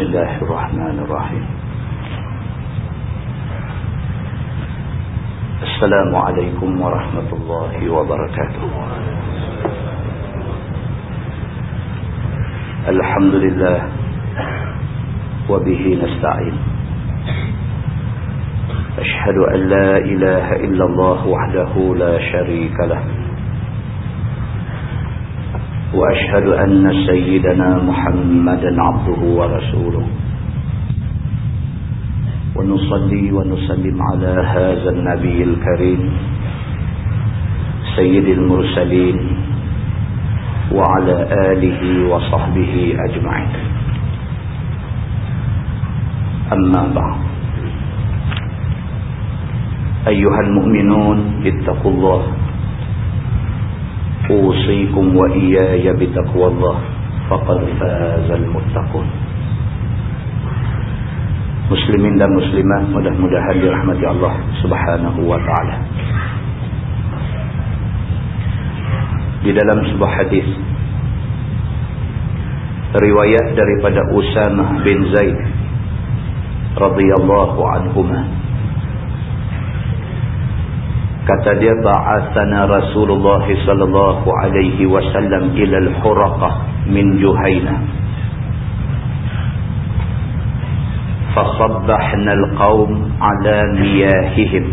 بسم الله الرحمن الرحيم. السلام عليكم ورحمة الله وبركاته. الحمد لله وبه نستعين. أشهد أن لا إله إلا الله وحده لا شريك له. وأشهد أن سيدنا محمدا عبده ورسوله. ونصلي ونسلم على هذا النبي الكريم سيد المرسلين وعلى آله وصحبه أجمعين. أما بعد أيها المؤمنون اتقوا الله أوصيكم وإياي بتقوى الله فقد فاز المتقون Muslimin dan muslimat mudah-mudahan dirahmati Allah Subhanahu wa taala. Di dalam sebuah hadis riwayat daripada Usamah bin Zaid radhiyallahu anhumah kata dia ba'athana Rasulullah sallallahu alaihi wasallam ila al-Huraqah min Juhaina fasabbahna al-qaum ala miyahihim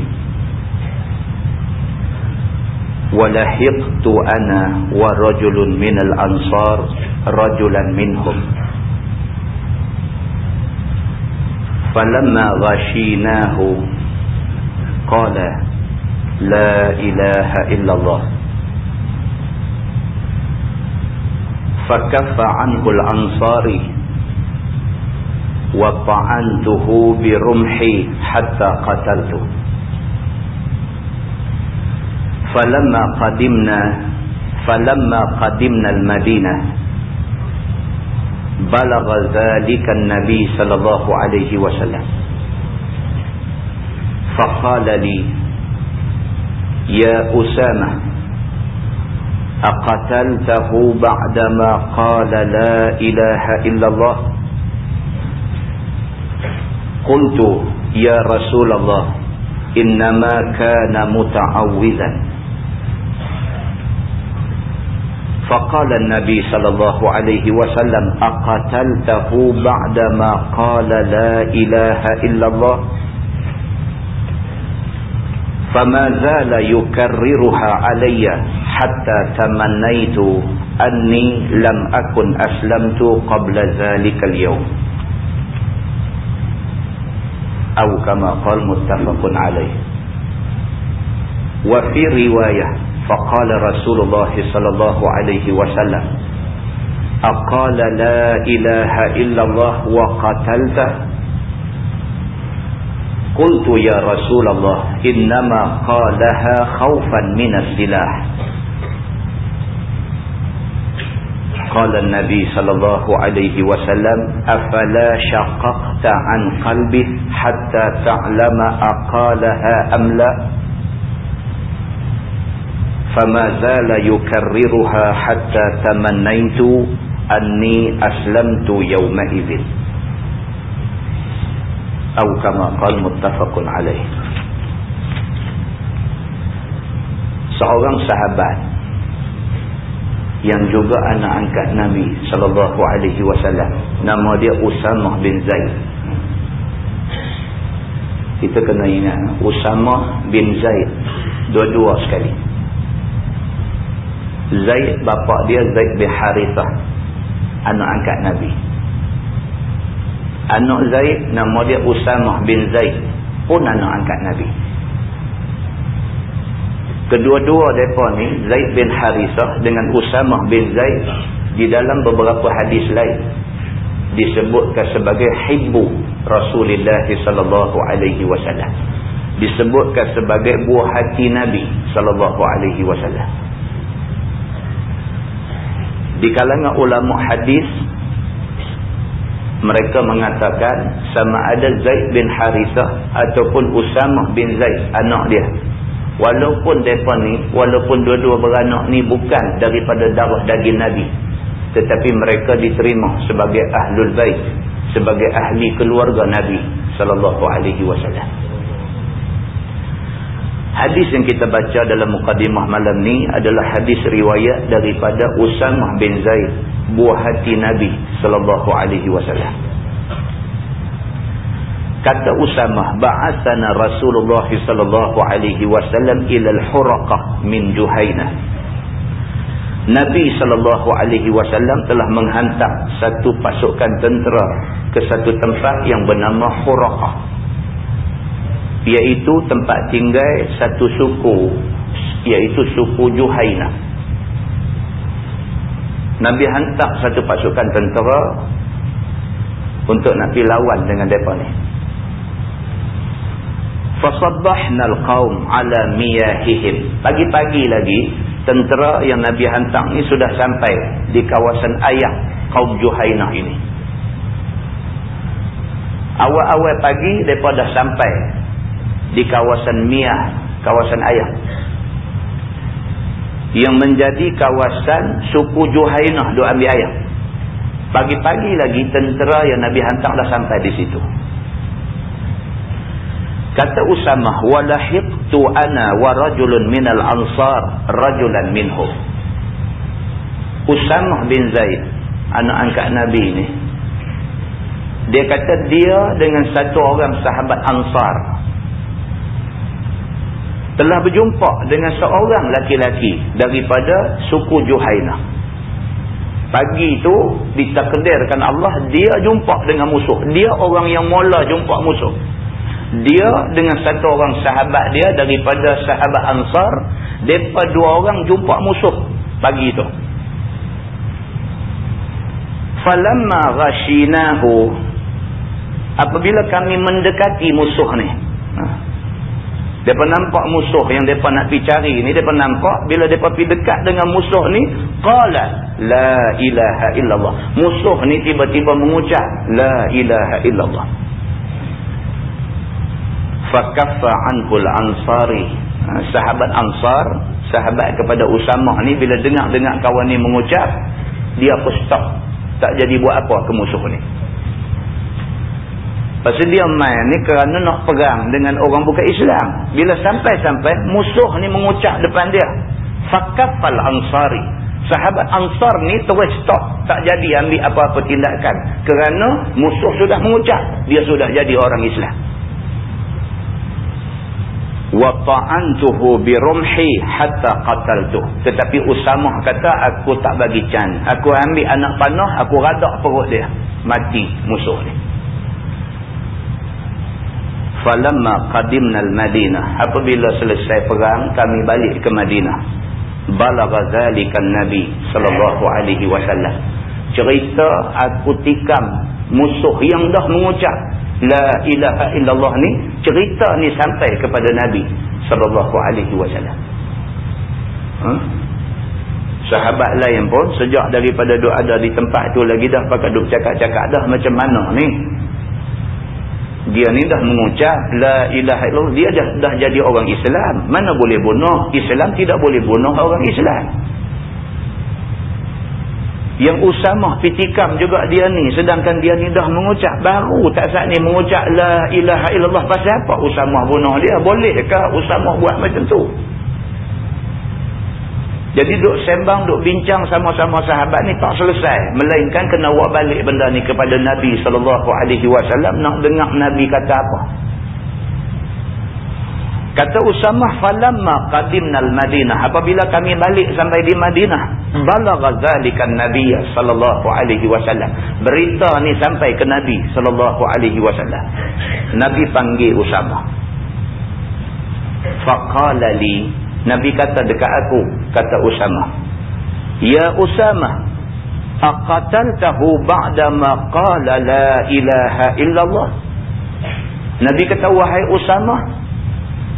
ولحقت أنا ورجل من الأنصار رجلا منهم فلما غشيناه قال لا إله إلا الله. فكف عنه الأنصاري وطعنته برمحي حتى قتلته. فلما قدمنا فلما قدمنا المدينة بلغ ذلك النبي صلى الله عليه وسلم. فقال لي يا أسامة أقتلته بعدما قال لا إله إلا الله؟ قلت يا رسول الله إنما كان متعوذا. فقال النبي صلى الله عليه وسلم أقتلته بعدما قال لا إله إلا الله؟ فما زال يكررها علي حتى تمنيت أني لم أكن أسلمت قبل ذلك اليوم. أو كما قال متفق عليه. وفي رواية فقال رسول الله صلى الله عليه وسلم أقال لا إله إلا الله وقتلته قلت يا رسول الله إنما قالها خوفا من السلاح قال النبي صلى الله عليه وسلم أفلا شققت عن قلبه حتى تعلم أقالها أم لا فما زال يكررها حتى تمنيت أني أسلمت يومئذ atau kama qal muttafaqun alaih. Seorang sahabat yang juga anak angkat Nabi sallallahu alaihi wasallam nama dia Usamah bin Zaid. Kita kena ingat Usamah bin Zaid dua-dua sekali. Zaid bapa dia Zaid bin Harithah anak angkat Nabi anak Zaid nama dia Usamah bin Zaid. Pun anak angkat Nabi. Kedua-dua mereka ni Zaid bin Harisah dengan Usamah bin Zaid di dalam beberapa hadis lain disebutkan sebagai hibbu Rasulullah sallallahu alaihi wasallam. Disebutkan sebagai buah hati Nabi sallallahu alaihi wasallam. Di kalangan ulama hadis mereka mengatakan sama ada Zaid bin Harisah ataupun Usamah bin Zaid anak dia walaupun mereka ni walaupun dua-dua beranak ni bukan daripada darah daging Nabi tetapi mereka diterima sebagai Ahlul Bait sebagai ahli keluarga Nabi sallallahu alaihi wasallam. Hadis yang kita baca dalam mukadimah malam ni adalah hadis riwayat daripada Usamah bin Zaid, buah hati Nabi sallallahu alaihi wasallam. Kata Usamah, ba'athana Rasulullah sallallahu alaihi wasallam ila al-Huraqah min Juhainah. Nabi sallallahu alaihi wasallam telah menghantar satu pasukan tentera ke satu tempat yang bernama Huraqah. Iaitu tempat tinggal satu suku iaitu suku Juhaina. Nabi hantar satu pasukan tentera untuk nak pergi lawan dengan depa ni. Fasabbahna al-qaum ala miyahihim. Pagi-pagi lagi tentera yang Nabi hantar ni sudah sampai di kawasan ayah kaum Juhainah ini. Awal-awal pagi mereka dah sampai di kawasan Miyah, kawasan ayah. Yang menjadi kawasan suku Juhainah duk ambil ayah. Pagi-pagi lagi tentera yang Nabi hantar dah sampai di situ. Kata Usamah, walahiqtu ana wa rajulun minal ansar rajulan minhum. Usamah bin Zaid, anak angkat Nabi ni. Dia kata dia dengan satu orang sahabat ansar. Telah berjumpa dengan seorang laki-laki daripada suku Juhainah. Pagi itu ditakdirkan Allah dia jumpa dengan musuh. Dia orang yang mula jumpa musuh dia dengan satu orang sahabat dia daripada sahabat Ansar mereka dua orang jumpa musuh pagi itu falamma ghashinahu apabila kami mendekati musuh ni mereka nampak musuh yang mereka nak pergi cari ni mereka nampak bila mereka pergi dekat dengan musuh ni qala la ilaha illallah. Musuh ni tiba-tiba mengucap la ilaha illallah. Fakaffa anhul ansari. Ha, sahabat ansar sahabat kepada Usamah ni bila dengar-dengar kawan ni mengucap dia pun stop tak jadi buat apa ke musuh ni pasal dia main ni kerana nak perang dengan orang bukan Islam. Bila sampai-sampai musuh ni mengucap depan dia. Fakaffal ansari. Sahabat ansar ni terus stop. Tak jadi ambil apa-apa tindakan. Kerana musuh sudah mengucap dia sudah jadi orang Islam. Bi rumhi hatta qataltuh. Tetapi Usamah kata aku tak bagi can aku ambil anak panah aku radak perut dia. Mati musuh ni falamma qadimna al-madinah apabila selesai perang kami balik ke Madinah balagha zalika nabi sallallahu alaihi wasallam cerita aku tikam musuh yang dah mengucap La ilaha illallah ni cerita ni sampai kepada Nabi sallallahu alaihi wasallam. Ha? Sahabat lain pun sejak daripada duk ada di tempat tu lagi dah pakai duk cakap-cakap dah macam mana ni. Dia ni dah mengucap la ilaha illallah dia dah, dah jadi orang Islam. Mana boleh bunuh? Islam tidak boleh bunuh orang Islam. Yang Usamah pitikam juga dia ni. Sedangkan dia ni dah mengucap. Baru tak saat ni mengucap La ilaha illallah. Pasal apa Usamah bunuh dia? Bolehkah Usamah buat macam tu? Jadi duk sembang, duk bincang sama-sama sahabat ni tak selesai. Melainkan kena buat balik benda ni kepada Nabi SAW. Nak dengar Nabi kata apa? Kata Usamah falamma qadimnal Madinah apabila kami balik sampai di Madinah balagha zalika Nabi sallallahu alaihi wasallam berita ni sampai ke Nabi sallallahu alaihi wasallam Nabi panggil Usamah faqala li Nabi kata dekat aku kata Usamah ya Usamah aqataltahu ba'da ma qala la ilaha illallah? Nabi kata wahai Usamah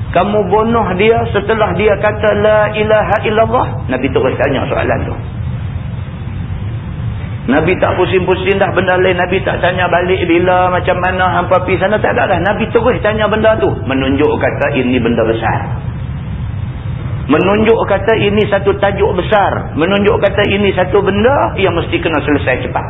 kamu bunuh dia setelah dia kata la ilaha illallah? Nabi terus tanya soalan tu. Nabi tak pusing-pusing dah benda lain. Nabi tak tanya balik bila macam mana hampa pergi sana tak ada dah. Nabi terus tanya benda tu. Menunjuk kata ini benda besar menunjuk kata ini satu tajuk besar menunjuk kata ini satu benda yang mesti kena selesai cepat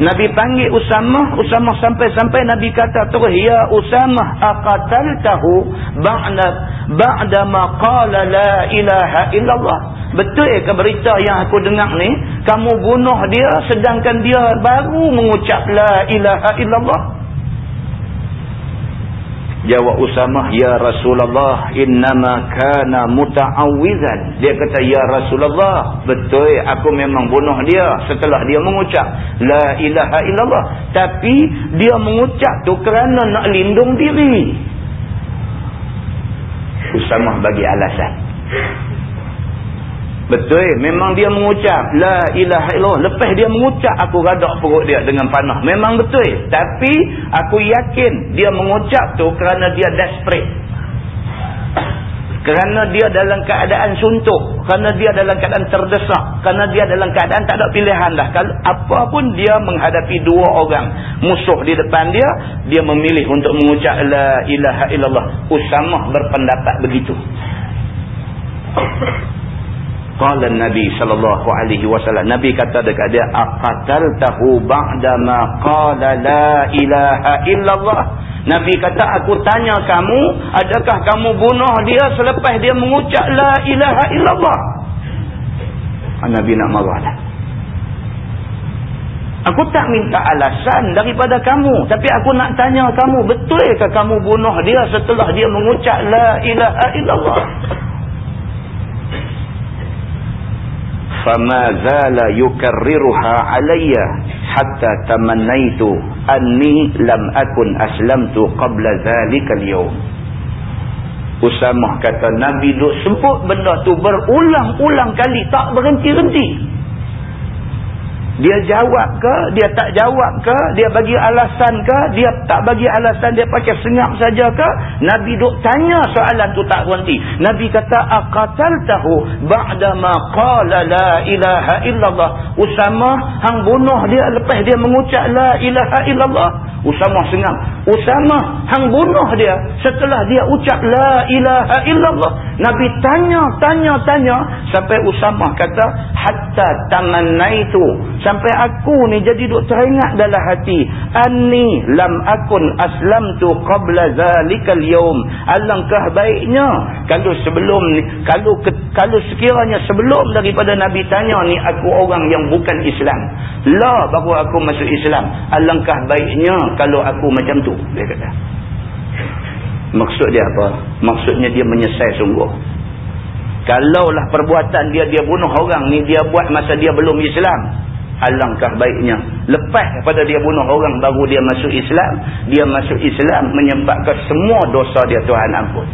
Nabi panggil Usamah, Usamah sampai-sampai Nabi kata terus, Ya Usamah aqataltahu ba'da ba'da ma qala la ilaha illallah. Betul ke berita yang aku dengar ni? Kamu bunuh dia sedangkan dia baru mengucap la ilaha illallah. Jawab Usamah, Ya Rasulullah, innama kana muta'awizan. Dia kata, Ya Rasulullah, betul aku memang bunuh dia setelah dia mengucap La ilaha illallah. Tapi dia mengucap tu kerana nak lindung diri. Usamah bagi alasan. Betul, memang dia mengucap la ilaha illallah. Lepas dia mengucap aku radak perut dia dengan panah. Memang betul. Tapi aku yakin dia mengucap tu kerana dia desperate. Kerana dia dalam keadaan suntuk, kerana dia dalam keadaan terdesak, kerana dia dalam keadaan tak ada pilihan dah. Kalau apa pun dia menghadapi dua orang musuh di depan dia, dia memilih untuk mengucap la ilaha illallah. Usamah berpendapat begitu. Qala Nabi sallallahu alaihi wasallam Nabi kata dekat dia aqataltahu ba'da ma qala la ilaha illallah Nabi kata aku tanya kamu adakah kamu bunuh dia selepas dia mengucap la ilaha illallah ah, Nabi nak marah dah Aku tak minta alasan daripada kamu. Tapi aku nak tanya kamu. Betulkah kamu bunuh dia setelah dia mengucap La ilaha illallah. فما زال يكررها علي حتى تمنيت أني لم أكن أسلمت قبل ذلك اليوم Usamah kata Nabi duk sebut benda tu berulang-ulang kali tak berhenti-henti dia jawab ke? Dia tak jawab ke? Dia bagi alasan ke? Dia tak bagi alasan dia pakai senyap saja ke? Nabi duk tanya soalan tu tak berhenti. Nabi kata aqatal tahu ba'da ma qala la ilaha illallah. Usama hang bunuh dia lepas dia mengucap la ilaha illallah. Usama senyap. Usama hang bunuh dia setelah dia ucap la ilaha illallah. Nabi tanya, tanya, tanya sampai Usama kata hatta tamannaitu sampai aku ni jadi duk teringat dalam hati. Anni lam akun aslamtu qabla zalikal yaum alangkah baiknya kalau sebelum ni kalau kalau sekiranya sebelum daripada nabi tanya ni aku orang yang bukan Islam. La baru aku masuk Islam. Alangkah baiknya kalau aku macam tu dia kata. Maksud dia apa? Maksudnya dia menyesal sungguh. Kalaulah perbuatan dia dia bunuh orang ni dia buat masa dia belum Islam alangkah baiknya. Lepas pada dia bunuh orang baru dia masuk Islam dia masuk Islam menyebabkan semua dosa dia Tuhan ampun.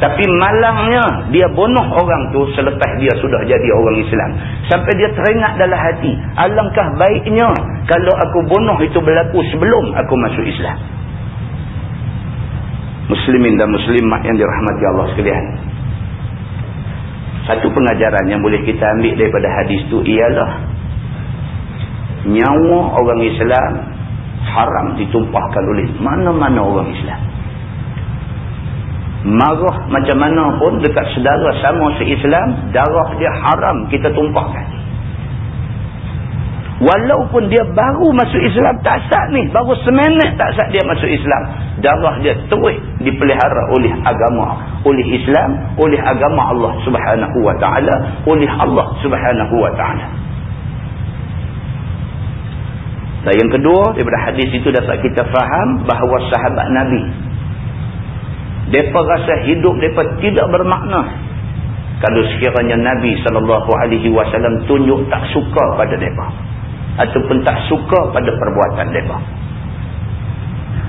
Tapi malangnya dia bunuh orang tu selepas dia sudah jadi orang Islam. Sampai dia teringat dalam hati alangkah baiknya kalau aku bunuh itu berlaku sebelum aku masuk Islam. Muslimin dan muslimat yang dirahmati Allah sekalian. Satu pengajaran yang boleh kita ambil daripada hadis tu ialah nyawa orang Islam haram ditumpahkan oleh mana-mana orang Islam. Marah macam mana pun dekat sedara sama se-Islam darah dia haram kita tumpahkan. Walaupun dia baru masuk Islam tak sah ni baru semenit tak sah dia masuk Islam darah dia terus dipelihara oleh agama oleh Islam oleh agama Allah subhanahu wa ta'ala oleh Allah subhanahu wa ta'ala dan yang kedua, daripada hadis itu dapat kita faham bahawa sahabat Nabi. Mereka rasa hidup mereka tidak bermakna. Kalau sekiranya Nabi SAW tunjuk tak suka pada mereka. Ataupun tak suka pada perbuatan mereka.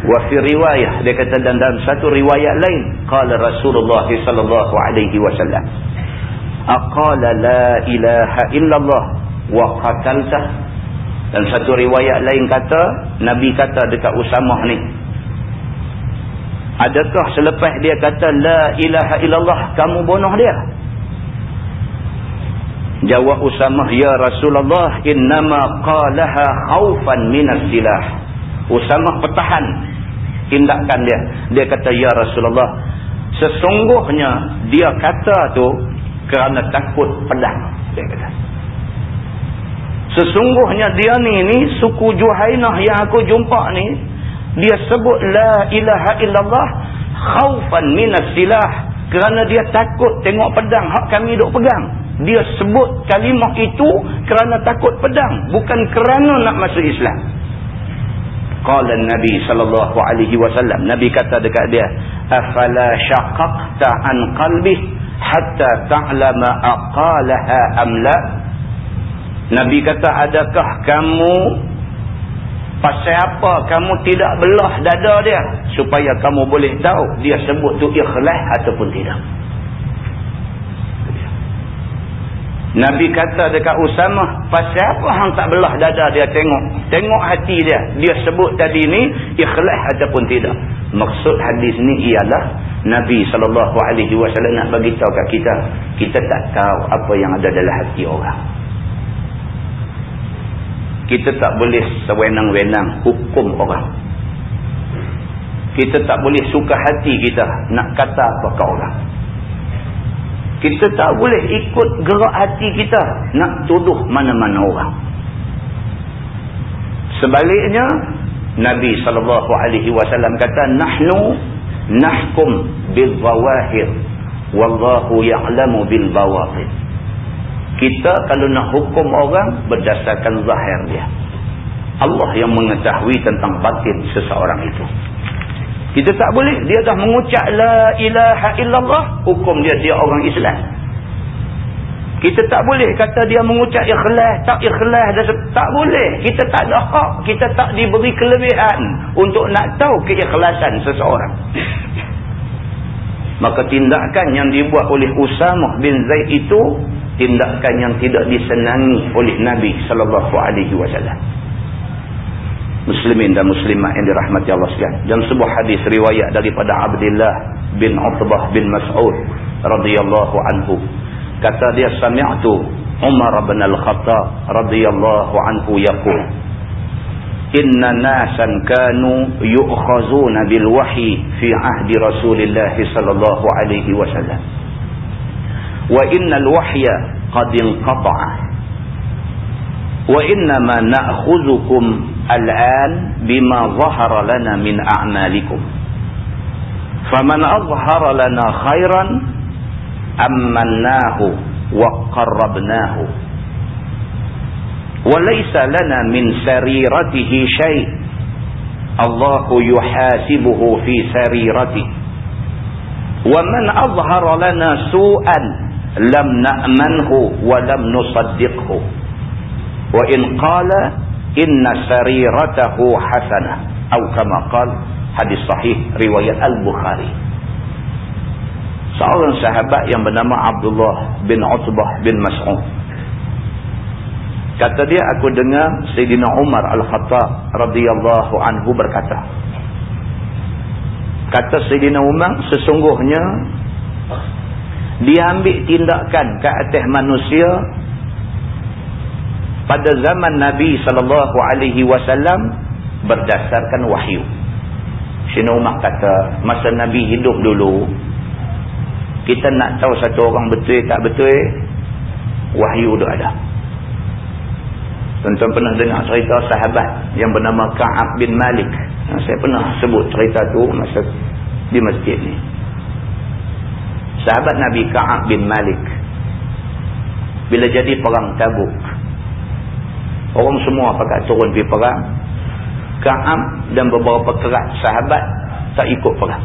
Wafi riwayah, dia kata dan dalam satu riwayat lain. Kala Rasulullah SAW. Aqala la ilaha illallah wa qataltah dan satu riwayat lain kata, Nabi kata dekat Usamah ni. Adakah selepas dia kata, La ilaha illallah, kamu bunuh dia? Jawab Usamah, Ya Rasulullah, innama qalaha khawfan minas silah. Usamah pertahan tindakan dia. Dia kata, Ya Rasulullah, sesungguhnya dia kata tu kerana takut pedang. Dia kata. Sesungguhnya dia ni ni suku Juhainah yang aku jumpa ni dia sebut la ilaha illallah khaufan minas silah kerana dia takut tengok pedang hak kami duk pegang. Dia sebut kalimah itu kerana takut pedang bukan kerana nak masuk Islam. Qala Nabi sallallahu alaihi wasallam Nabi kata dekat dia afala syaqaqta an qalbi hatta ta'lama aqalaha am la Nabi kata adakah kamu pasal apa kamu tidak belah dada dia supaya kamu boleh tahu dia sebut tu ikhlas ataupun tidak. Nabi kata dekat Usama, pasal apa hang tak belah dada dia tengok? Tengok hati dia. Dia sebut tadi ni ikhlas ataupun tidak. Maksud hadis ni ialah Nabi SAW nak bagi tahu kat kita, kita tak tahu apa yang ada dalam hati orang. Kita tak boleh sewenang-wenang hukum orang. Kita tak boleh suka hati kita nak kata apa ke orang. Kita tak boleh ikut gerak hati kita nak tuduh mana-mana orang. Sebaliknya Nabi SAW kata nahnu nahkum bil zawahir wallahu ya'lamu bil bawatin. Kita kalau nak hukum orang berdasarkan zahir dia. Allah yang mengetahui tentang batin seseorang itu. Kita tak boleh. Dia dah mengucap la ilaha illallah. Hukum dia dia orang Islam. Kita tak boleh kata dia mengucap ikhlas. Tak ikhlas. Tak boleh. Kita tak ada hak. Kita tak diberi kelebihan. Untuk nak tahu keikhlasan seseorang. Maka tindakan yang dibuat oleh Usamah bin Zaid itu. Tindakan yang tidak disenangi oleh Nabi SAW muslimin dan muslimat yang dirahmati Allah sekalian. Dalam sebuah hadis riwayat daripada Abdullah bin Utbah bin Mas'ud radhiyallahu anhu. Kata dia sami'tu Umar bin Al-Khattab radhiyallahu anhu yaqul Inna nasan kanu yu'khazuna bil wahyi fi ahdi Rasulillah sallallahu alaihi wasallam. Qad inqata'a. Wa inna ma na'khudhukum الآن بما ظهر لنا من أعمالكم. فمن أظهر لنا خيرا أمناه وقربناه. وليس لنا من سريرته شيء. الله يحاسبه في سريرته. ومن أظهر لنا سوءا lam na'manhu wa lam nusaddiqhu. Wa in qala inna sariratahu hasanah atau kama qala hadis sahih riwayat al-bukhari. Seorang sahabat yang bernama Abdullah bin Utbah bin Mas'ud. Kata dia aku dengar sayyidina Umar al-Khattab radhiyallahu anhu berkata kata sayyidina Umar sesungguhnya dia ambil tindakan ke atas manusia pada zaman Nabi sallallahu alaihi wasallam berdasarkan wahyu. Sina Umar kata, masa Nabi hidup dulu, kita nak tahu satu orang betul tak betul, wahyu tu ada. Tuan-tuan pernah dengar cerita sahabat yang bernama Ka'ab bin Malik. Saya pernah sebut cerita tu masa di masjid ni. Sahabat Nabi Ka'ab bin Malik. Bila jadi perang tabuk. Orang semua pakai turun pergi perang. Ka'am dan beberapa kerat sahabat tak ikut perang.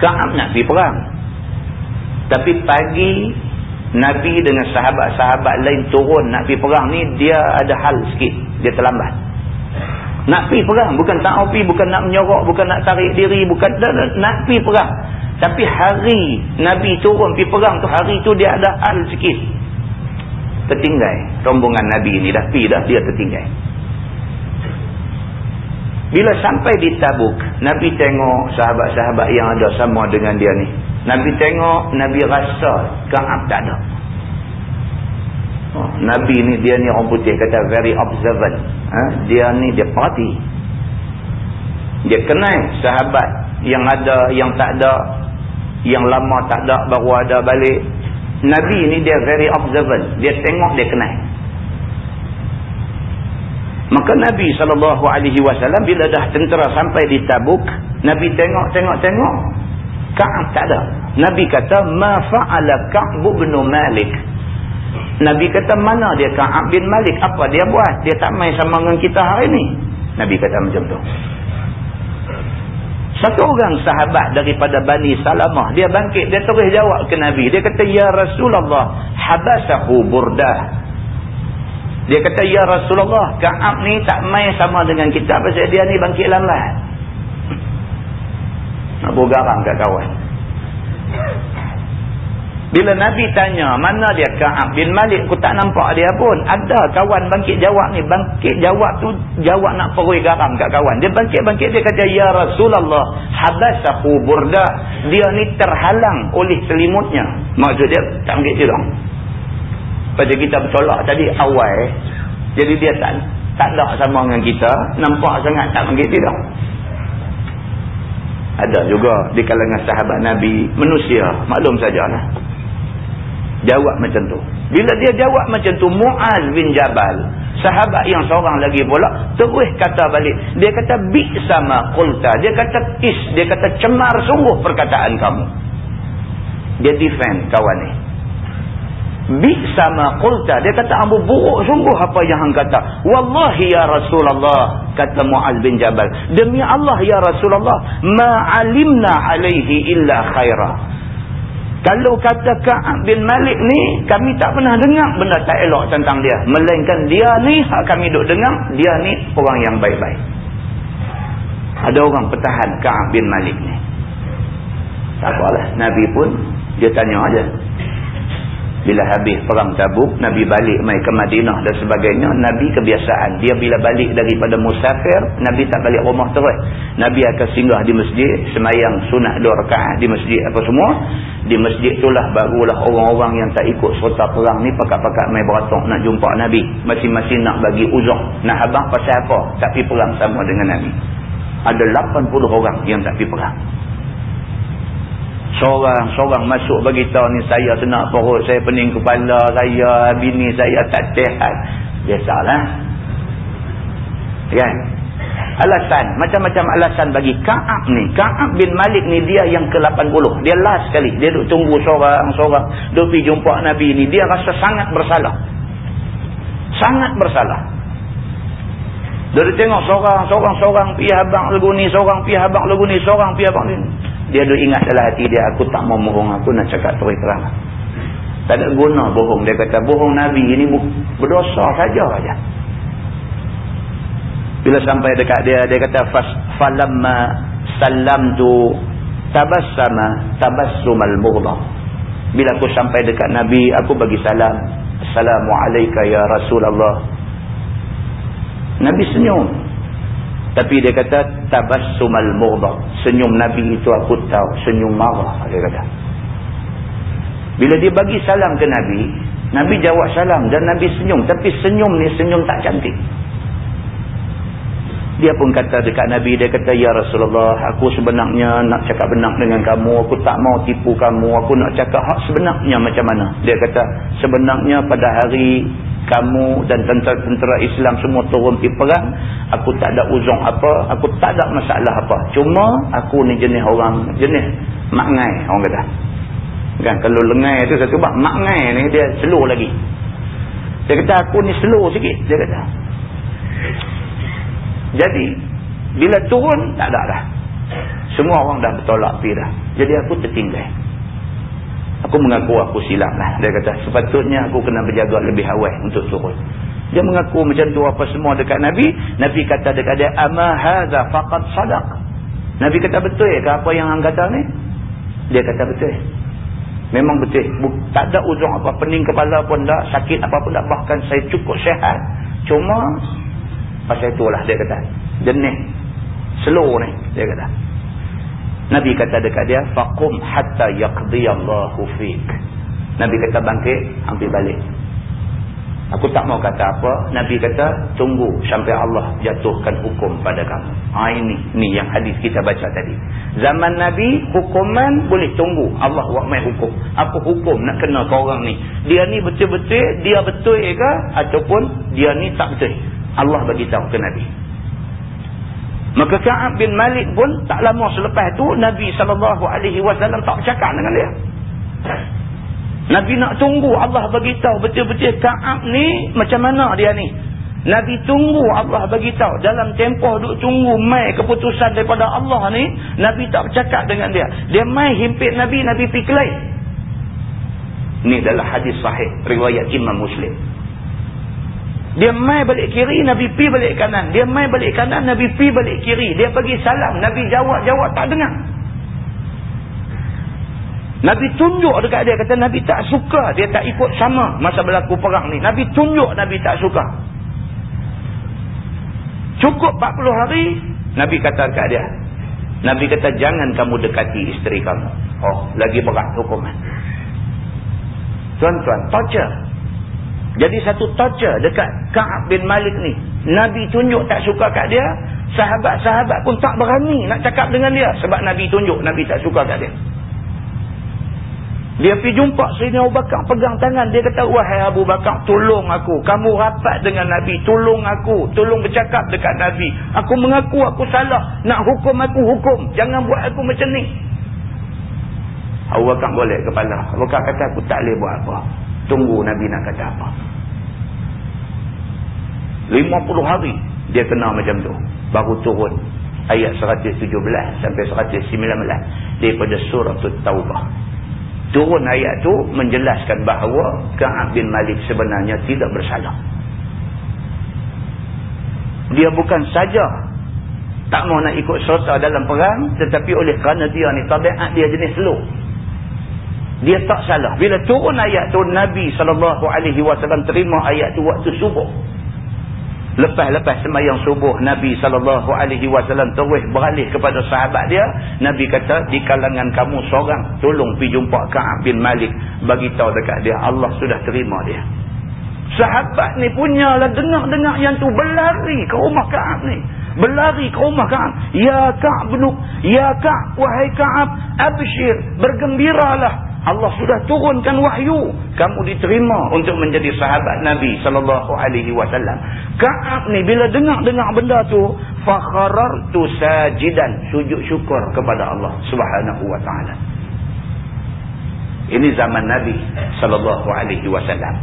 Ka'am nak pergi perang. Tapi pagi Nabi dengan sahabat-sahabat lain turun nak pergi perang ni dia ada hal sikit. Dia terlambat. Nak pergi perang. Bukan tak pergi. Bukan nak menyorok. Bukan nak tarik diri. Bukan nak pergi perang. Tapi hari Nabi turun pergi perang tu hari tu dia ada hal sikit tertinggal. Rombongan Nabi ni dah pi dah dia tertinggal. Bila sampai di Tabuk Nabi tengok sahabat-sahabat yang ada sama dengan dia ni. Nabi tengok Nabi rasa Kaab tak ada. Oh, Nabi ni dia ni orang putih kata very observant. Ha? dia ni dia party dia kenal sahabat yang ada yang tak ada yang lama tak ada baru ada balik Nabi ni dia very observant. Dia tengok dia kenal. Maka Nabi SAW bila dah tentera sampai di Tabuk. Nabi tengok, tengok, tengok. Ka'ab tak ada. Nabi kata, Ma fa'ala Ka'bu bin Malik. Nabi kata, mana dia Ka'ab bin Malik? Apa dia buat? Dia tak main sama dengan kita hari ni. Nabi kata macam tu. Satu orang sahabat daripada Bani Salamah. Dia bangkit. Dia terus jawab ke Nabi. Dia kata, Ya Rasulullah, habasahu burdah. Dia kata, Ya Rasulullah, Ka'ab ni tak main sama dengan kita. Pasal dia ni bangkit lambat. Nak bergaram kat kawan. Bila Nabi tanya, mana dia Ka'ab bin Malik, aku tak nampak dia pun. Ada kawan bangkit jawab ni. Bangkit jawab tu, jawab nak perui garam kat kawan. Dia bangkit-bangkit, dia kata, Ya Rasulullah, habasahu burda. Dia ni terhalang oleh selimutnya. Maksud dia, tak bangkit tidur. Pada kita bertolak tadi, awal. Jadi dia tak tak ada sama dengan kita. Nampak sangat tak bangkit tidur. Ada juga di kalangan sahabat Nabi, manusia. Maklum sajalah. Jawab macam tu. Bila dia jawab macam tu, Mu'az bin Jabal, sahabat yang seorang lagi pula, terus kata balik. Dia kata, bi sama kulta. Dia kata, is. Dia kata, cemar sungguh perkataan kamu. Dia defend kawan ni. Bi sama kulta. Dia kata, ambu buruk sungguh apa yang hang kata. Wallahi ya Rasulullah, kata Mu'az bin Jabal. Demi Allah ya Rasulullah, ma'alimna alaihi illa khairah. Kalau kata Ka'ab bin Malik ni, kami tak pernah dengar benda tak elok tentang dia. Melainkan dia ni, hak kami duk dengar, dia ni orang yang baik-baik. Ada orang pertahan Ka'ab bin Malik ni. Tak apalah, Nabi pun, dia tanya aja. Bila habis perang tabuk, Nabi balik mai ke Madinah dan sebagainya. Nabi kebiasaan. Dia bila balik daripada musafir, Nabi tak balik rumah terus. Nabi akan singgah di masjid, semayang sunat dua rakaat di masjid apa semua. Di masjid itulah barulah orang-orang yang tak ikut serta perang ni pakat-pakat mai beratok nak jumpa Nabi. Masing-masing nak bagi uzur. Nak abang pasal apa? Tak pergi perang sama dengan Nabi. Ada 80 orang yang tak pergi perang. Seorang-seorang masuk bagi tahu ni saya senak perut, saya pening kepala, saya bini saya tak sihat. Biasalah. Kan? Alasan, macam-macam alasan bagi Ka'ab ni. Ka'ab bin Malik ni dia yang ke-80. Dia last sekali. Dia duduk tunggu seorang-seorang. Duduk pergi jumpa Nabi ni. Dia rasa sangat bersalah. Sangat bersalah. Dia tengok seorang-seorang pergi habang lagu ni, seorang pergi habang lagu ni, seorang pergi habang ni. Dia duk ingat dalam hati dia, aku tak mau bohong, aku nak cakap terus terang. Tak ada guna bohong. Dia kata, bohong Nabi ini berdosa saja saja. Bila sampai dekat dia, dia kata, falamma salam tu tabassama tabassumal murdah. Bila aku sampai dekat Nabi, aku bagi salam. Assalamualaikum ya Rasulullah. Nabi senyum. Tapi dia kata tabassumal murdah. Senyum Nabi itu aku tahu, senyum marah dia kata. Bila dia bagi salam ke Nabi, Nabi jawab salam dan Nabi senyum, tapi senyum ni senyum tak cantik. Dia pun kata dekat Nabi, dia kata, Ya Rasulullah, aku sebenarnya nak cakap benar dengan kamu, aku tak mau tipu kamu, aku nak cakap hak sebenarnya macam mana. Dia kata, sebenarnya pada hari kamu dan tentera-tentera Islam semua turun pergi perang, aku tak ada uzung apa, aku tak ada masalah apa. Cuma aku ni jenis orang, jenis makngai orang kata. Kan kalau lengai tu satu bab, makngai ni dia slow lagi. Dia kata aku ni slow sikit, dia kata. Jadi, bila turun, tak ada dah. Semua orang dah bertolak pergi dah. Jadi aku tertinggal. Aku mengaku aku silap lah. Dia kata, sepatutnya aku kena berjaga lebih awal untuk turun. Dia mengaku macam tu apa semua dekat Nabi. Nabi kata dekat dia, Ama haza faqad sadaq. Nabi kata, betul ke apa yang orang kata ni? Dia kata, betul. Memang betul. Tak ada ujung apa. Pening kepala pun tak. Sakit apa pun tak. Bahkan saya cukup sehat. Cuma, pasal itulah dia kata. Jenis. Slow ni. Dia kata. Nabi kata dekat dia, faqum hatta yaqdiyallahu fik. Nabi kata bangkit, ambil balik. Aku tak mau kata apa. Nabi kata, tunggu sampai Allah jatuhkan hukum pada kamu. Ha ini, ni yang hadis kita baca tadi. Zaman Nabi, hukuman boleh tunggu. Allah buat main hukum. Apa hukum nak kena ke orang ni? Dia ni betul-betul, dia betul ke? Ataupun dia ni tak betul? Allah bagi tahu ke Nabi. Maka Ka'ab bin Malik pun tak lama selepas itu Nabi SAW tak cakap dengan dia. Nabi nak tunggu Allah bagi tahu betul-betul Ka'ab ni macam mana dia ni. Nabi tunggu Allah bagi tahu dalam tempoh duk tunggu mai keputusan daripada Allah ni Nabi tak bercakap dengan dia. Dia mai himpit Nabi, Nabi pergi. Ini adalah hadis sahih riwayat Imam Muslim. Dia mai balik kiri, Nabi pi balik kanan. Dia mai balik kanan, Nabi pi balik kiri. Dia bagi salam, Nabi jawab-jawab tak dengar. Nabi tunjuk dekat dia, kata Nabi tak suka. Dia tak ikut sama masa berlaku perang ni. Nabi tunjuk Nabi tak suka. Cukup 40 hari, Nabi kata dekat dia. Nabi kata, jangan kamu dekati isteri kamu. Oh, lagi berat hukuman. Tuan-tuan, torture. Jadi satu torture dekat Ka'ab bin Malik ni. Nabi tunjuk tak suka kat dia. Sahabat-sahabat pun tak berani nak cakap dengan dia. Sebab Nabi tunjuk Nabi tak suka kat dia. Dia pergi jumpa Sayyidina Abu Bakar. Pegang tangan. Dia kata, Wahai Abu Bakar, tolong aku. Kamu rapat dengan Nabi. Tolong aku. Tolong bercakap dekat Nabi. Aku mengaku aku salah. Nak hukum aku hukum. Jangan buat aku macam ni. Abu Bakar boleh kepala. Abu Bakar kata, aku tak boleh buat apa. Tunggu Nabi nak kata apa. 50 hari dia kena macam tu. Baru turun ayat 117 sampai 119 daripada surah Taubah. Turun ayat tu menjelaskan bahawa Ka'ab bin Malik sebenarnya tidak bersalah. Dia bukan saja tak mau nak ikut serta dalam perang tetapi oleh kerana dia ni tabiat dia jenis slow. Dia tak salah. Bila turun ayat tu Nabi SAW terima ayat tu waktu subuh. Lepas-lepas semayang subuh Nabi SAW terus beralih kepada sahabat dia. Nabi kata di kalangan kamu seorang tolong pergi jumpa Ka'ab bin Malik. Bagi tahu dekat dia Allah sudah terima dia. Sahabat ni punyalah dengar-dengar yang tu berlari ke rumah Ka'ab ni. Berlari ke rumah Ka'ab. Ya Ka'ab Ya Ka'ab wahai Ka'ab abshir bergembiralah Allah sudah turunkan wahyu kamu diterima untuk menjadi sahabat Nabi sallallahu alaihi wasallam. Ka'ab ni bila dengar-dengar benda tu fakharartu sajidan sujud syukur kepada Allah Subhanahu wa taala. Ini zaman Nabi sallallahu alaihi wasallam.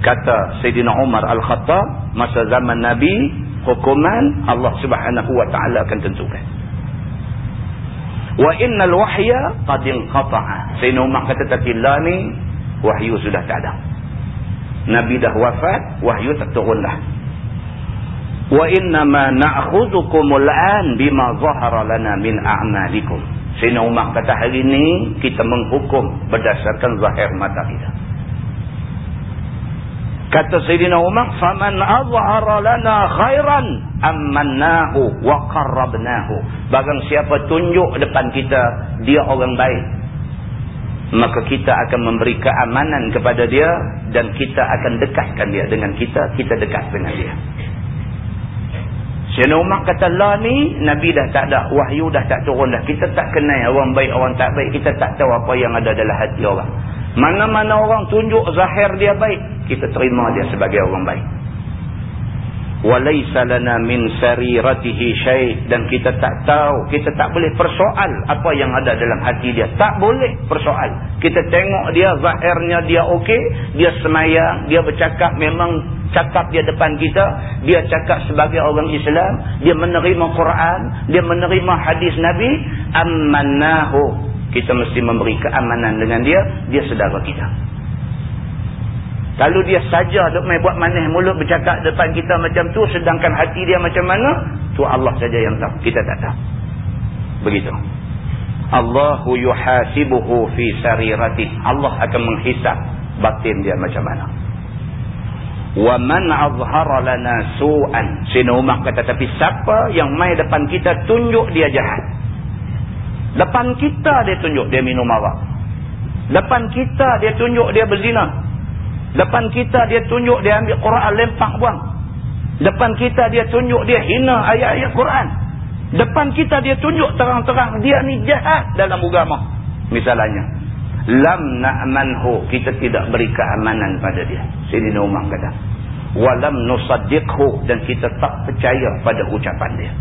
Kata Sayyidina Umar Al-Khattab masa zaman Nabi hukuman Allah Subhanahu wa taala akan tentukan wa innal wahya qad inqata'a. Sayyidina Umar kata tapi la ni wahyu sudah tak ada. Nabi dah wafat wahyu tak turun dah wa inna ma na'khudhukumul an bima zahara lana min a'malikum. Sayyidina Umar kata hari ni kita menghukum berdasarkan zahir mata kita Kata Sayyidina Umar, "Faman azhara lana khairan ammannahu wa qarrabnahu." Barang siapa tunjuk depan kita dia orang baik, maka kita akan memberi keamanan kepada dia dan kita akan dekatkan dia dengan kita, kita dekat dengan dia. Sayyidina Umar kata, "La ni Nabi dah tak ada, wahyu dah tak turun dah. Kita tak kenal orang baik, orang tak baik. Kita tak tahu apa yang ada dalam hati orang." Mana-mana orang tunjuk zahir dia baik, kita terima dia sebagai orang baik. Walaysa lana min sariratihi syai' dan kita tak tahu, kita tak boleh persoal apa yang ada dalam hati dia. Tak boleh persoal. Kita tengok dia zahirnya dia okey, dia semayang, dia bercakap memang cakap dia depan kita, dia cakap sebagai orang Islam, dia menerima Quran, dia menerima hadis Nabi, ammannahu kita mesti memberi keamanan dengan dia dia saudara kita. Kalau dia saja duk main buat manis mulut bercakap depan kita macam tu sedangkan hati dia macam mana tu Allah saja yang tahu. Kita tak tahu. Begitu. Allahu yuhasibuhu fi sarirati Allah akan menghisap batin dia macam mana. Wa man azhara lana su'an. Sini Umar kata tapi siapa yang mai depan kita tunjuk dia jahat Depan kita dia tunjuk dia minum arak. Depan kita dia tunjuk dia berzina. Depan kita dia tunjuk dia ambil Quran lempak buang. Depan kita dia tunjuk dia hina ayat-ayat Quran. Depan kita dia tunjuk terang-terang dia ni jahat dalam agama. Misalnya. Lam na'manhu. Kita tidak beri keamanan pada dia. Sini Umar kata. walam nusaddiqhu dan kita tak percaya pada ucapan dia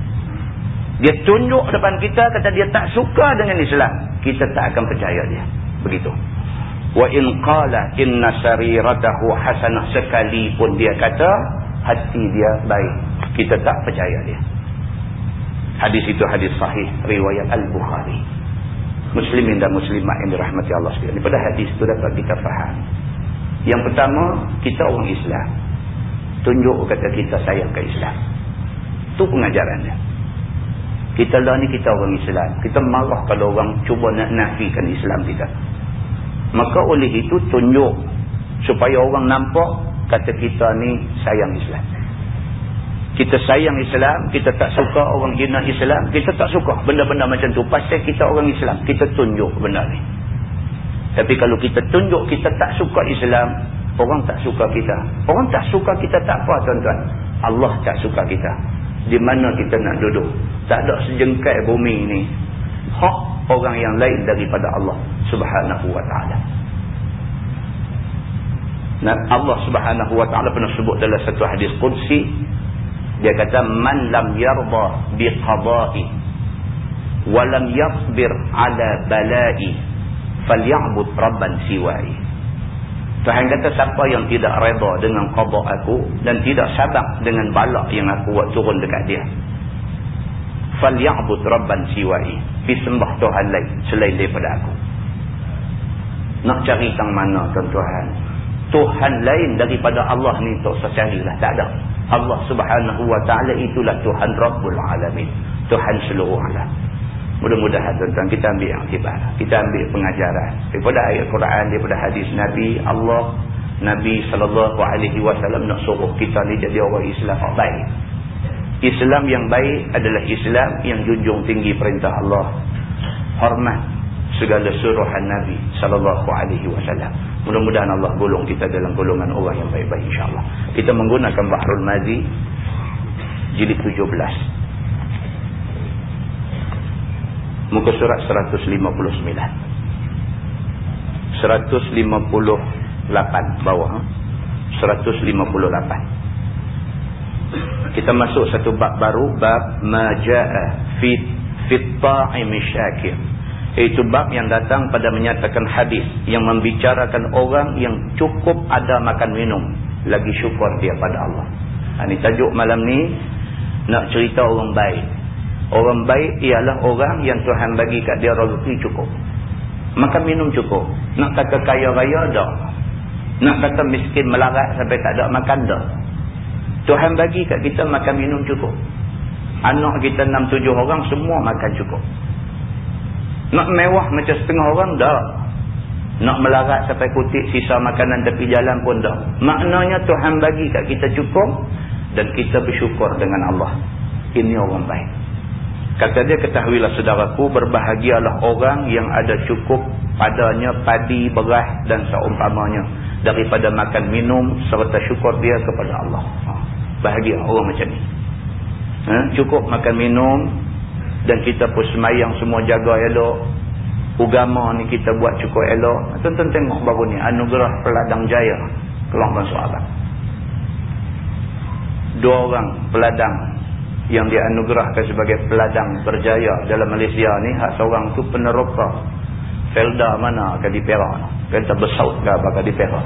dia tunjuk depan kita kata dia tak suka dengan Islam. Kita tak akan percaya dia. Begitu. Wa in qala inna sariratahu hasanah sekalipun dia kata hati dia baik. Kita tak percaya dia. Hadis itu hadis sahih riwayat al-bukhari. Muslimin dan muslimat yang dirahmati Allah sekalian. Daripada hadis itu dapat kita faham. Yang pertama kita orang Islam. Tunjuk kata kita sayang ke Islam. Itu pengajaran dia kita lah ni kita orang Islam kita marah kalau orang cuba nak nafikan Islam kita maka oleh itu tunjuk supaya orang nampak kata kita ni sayang Islam kita sayang Islam, kita tak suka orang hina Islam, kita tak suka benda-benda macam tu. Pasal kita orang Islam, kita tunjuk benda ni. Tapi kalau kita tunjuk kita tak suka Islam, orang tak suka kita. Orang tak suka kita tak apa tuan-tuan. Allah tak suka kita. Di mana kita nak duduk. Tak ada sejengkai bumi ini. Hak orang yang lain daripada Allah subhanahu wa ta'ala. Dan Allah subhanahu wa ta'ala pernah sebut dalam satu hadis Qudsi dia kata man lam yarda biqada'i wa lam yasbir ala bala'i faly'bud rabban siwa'i. Tuhan kata siapa yang tidak redha dengan qada aku dan tidak sabar dengan bala yang aku buat turun dekat dia. Faly'bud rabban siwa'i. Disembah Tuhan lain selain daripada aku. Nak cari tang mana tuan-tuan? Tuhan lain daripada Allah ni tak usah carilah, tak ada. Allah subhanahu wa ta'ala itulah Tuhan Rabbul Alamin. Tuhan seluruh alam. Mudah-mudahan tuan-tuan kita ambil tiba. Kita ambil pengajaran. Daripada ayat Quran, daripada hadis Nabi, Allah, Nabi SAW nak suruh kita ni jadi orang Islam yang baik. Islam yang baik adalah Islam yang junjung tinggi perintah Allah. Hormat segala suruhan Nabi wasallam. Mudah-mudahan Allah golong kita dalam golongan orang yang baik-baik insya-Allah. Kita menggunakan Bahrul Mazi jilid 17. Muka surat 159. 158 bawah. 158. Kita masuk satu bab baru bab majaa fi fi ta'im syakir. Iaitu bab yang datang pada menyatakan hadis yang membicarakan orang yang cukup ada makan minum. Lagi syukur dia pada Allah. Ini ha, tajuk malam ni nak cerita orang baik. Orang baik ialah orang yang Tuhan bagi kat dia rezeki cukup. Makan minum cukup. Nak kata kaya raya dah. Nak kata miskin melarat sampai tak ada makan dah. Tuhan bagi kat kita makan minum cukup. Anak kita 6-7 orang semua makan cukup. Nak mewah macam setengah orang dah. Nak melarat sampai kutip sisa makanan tepi jalan pun dah. Maknanya Tuhan bagi kat kita cukup dan kita bersyukur dengan Allah. Ini orang baik. Kata dia ketahuilah saudaraku berbahagialah orang yang ada cukup padanya padi, beras dan seumpamanya daripada makan minum serta syukur dia kepada Allah. Ha, bahagia orang macam ni. Ha? Cukup makan minum, dan kita pun semayang semua jaga elok agama ni kita buat cukup elok tuan-tuan tengok baru ni anugerah peladang jaya masuk abang dua orang peladang yang dianugerahkan sebagai peladang berjaya dalam Malaysia ni hak seorang tu peneroka. Felda mana? Akan di Perak kata bersaut ke apa? Di Perak.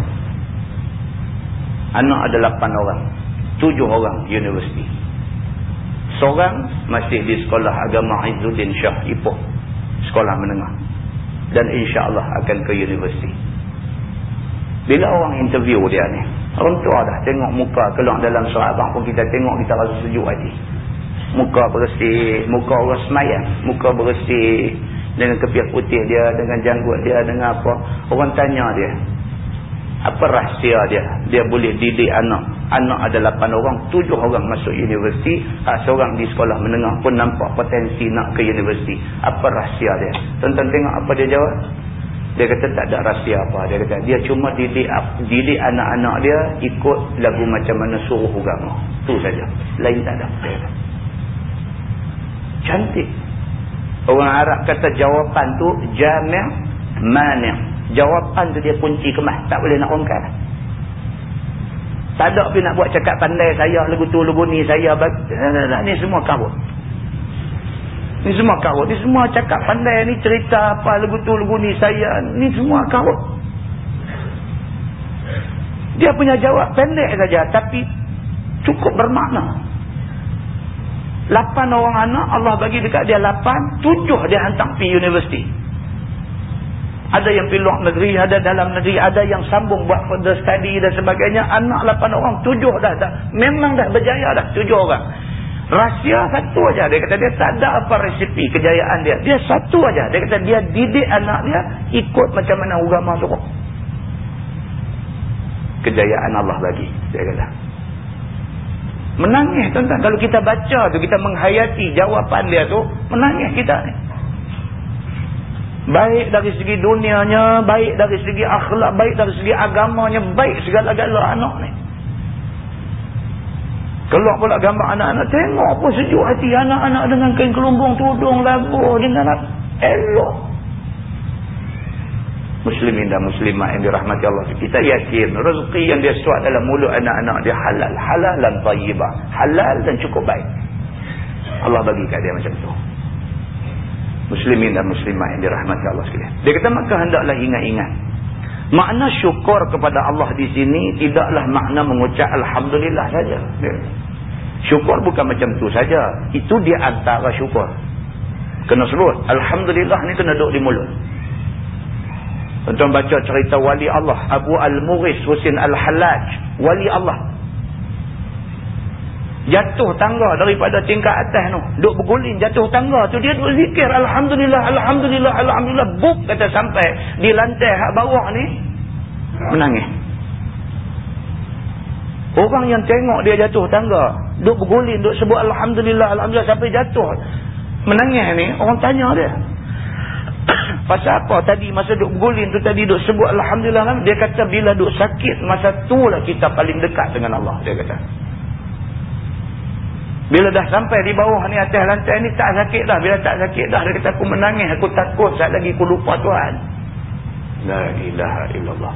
Anak ada lapan orang. Tujuh orang universiti. Seorang masih di sekolah agama Izzuddin Shah Ipoh. Sekolah menengah. Dan insyaAllah akan ke universiti. Bila orang interview dia ni orang tua dah tengok muka keluar dalam sahabat pun kita tengok kita rasa sejuk hati muka bersih muka orang semayang muka bersih. Dengan kepiak putih dia dengan janggut dia dengan apa. Orang tanya dia apa rahsia dia? Dia boleh didik anak. Anak ada 8 orang 7 orang masuk universiti. Seorang di sekolah menengah pun nampak potensi nak ke universiti. Apa rahsia dia? Tuan-tuan tengok apa dia jawab? Dia kata tak ada rahsia apa. Dia kata dia cuma didik didik anak-anak dia ikut lagu macam mana suruh agama. Tu saja. Lain tak ada. Dia kata. Cantik orang Arab kata jawapan tu jami' mani' jawapan tu dia kunci kemas tak boleh nak ongkar Tak ada pun nak buat cakap pandai saya, lagu tu, lagu ni, saya. Ni semua karut. Ni semua karut. Ni semua cakap pandai ni, cerita apa, lagu tu, lagu ni, saya. Ni semua karut. Dia punya jawab pendek saja, tapi cukup bermakna. Lapan orang anak, Allah bagi dekat dia lapan, tujuh dia hantar pergi universiti. Ada yang pergi luar negeri, ada dalam negeri, ada yang sambung buat further study dan sebagainya. Anak lapan orang, tujuh dah. dah. Memang dah berjaya dah, tujuh orang. Rahsia satu aja. Dia kata dia tak ada apa resipi kejayaan dia. Dia satu aja. Dia kata dia didik anak dia ikut macam mana agama suruh. Kejayaan Allah bagi. Dia kata. Menangis tuan-tuan. Kalau kita baca tu, kita menghayati jawapan dia tu, menangis kita ni. Baik dari segi dunianya, baik dari segi akhlak, baik dari segi agamanya, baik segala-gala anak ni. Keluar pula gambar anak-anak, tengok pun sejuk hati anak-anak dengan kain kelumbung, tudung, labu, dengan elok. Muslimin dan muslimah yang dirahmati Allah. Kita yakin rezeki yang dia suat dalam mulut anak-anak dia halal. Halal dan tayyibah. Halal dan cukup baik. Allah bagi kat dia macam tu muslimin dan muslimah yang dirahmati Allah sekalian. Dia kata maka hendaklah ingat-ingat. Makna syukur kepada Allah di sini tidaklah makna mengucap alhamdulillah saja. Syukur bukan macam tu saja. Itu dia antara syukur. Kena sebut alhamdulillah ni kena duduk di mulut. Tuan baca cerita wali Allah Abu Al-Muris Husin Al-Halaj wali Allah. Jatuh tangga daripada tingkat atas tu. Duk berguling jatuh tangga tu dia duk zikir Alhamdulillah Alhamdulillah Alhamdulillah. Buk kata sampai di lantai hak bawah ni menangis. Orang yang tengok dia jatuh tangga duk berguling duk sebut Alhamdulillah Alhamdulillah sampai jatuh menangis ni orang tanya dia pasal apa tadi masa duk berguling tu tadi duk sebut Alhamdulillah dia kata bila duk sakit masa tu lah kita paling dekat dengan Allah dia kata bila dah sampai di bawah ni atas lantai ni tak sakit dah. Bila tak sakit dah dia kata aku menangis. Aku takut saat lagi aku lupa Tuhan. La ilaha illallah.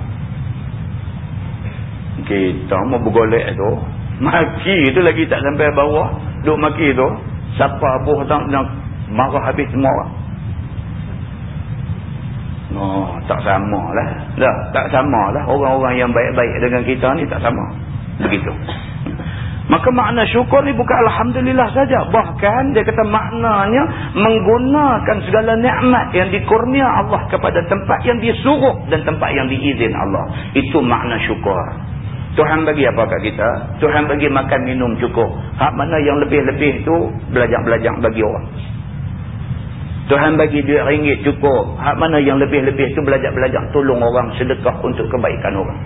Kita mau bergolek tu. Maki tu lagi tak sampai bawah. Duk maki tu. Siapa abuh tak nak marah habis semua orang. Oh, tak sama lah. Dah, tak sama lah. Orang-orang yang baik-baik dengan kita ni tak sama. Begitu. Maka makna syukur ni bukan Alhamdulillah saja. Bahkan dia kata maknanya menggunakan segala nikmat yang dikurnia Allah kepada tempat yang disuruh dan tempat yang diizin Allah. Itu makna syukur. Tuhan bagi apa kat kita? Tuhan bagi makan minum cukup. Hak mana yang lebih-lebih tu belajar-belajar bagi orang. Tuhan bagi duit ringgit cukup. Hak mana yang lebih-lebih tu belajar-belajar tolong orang sedekah untuk kebaikan orang.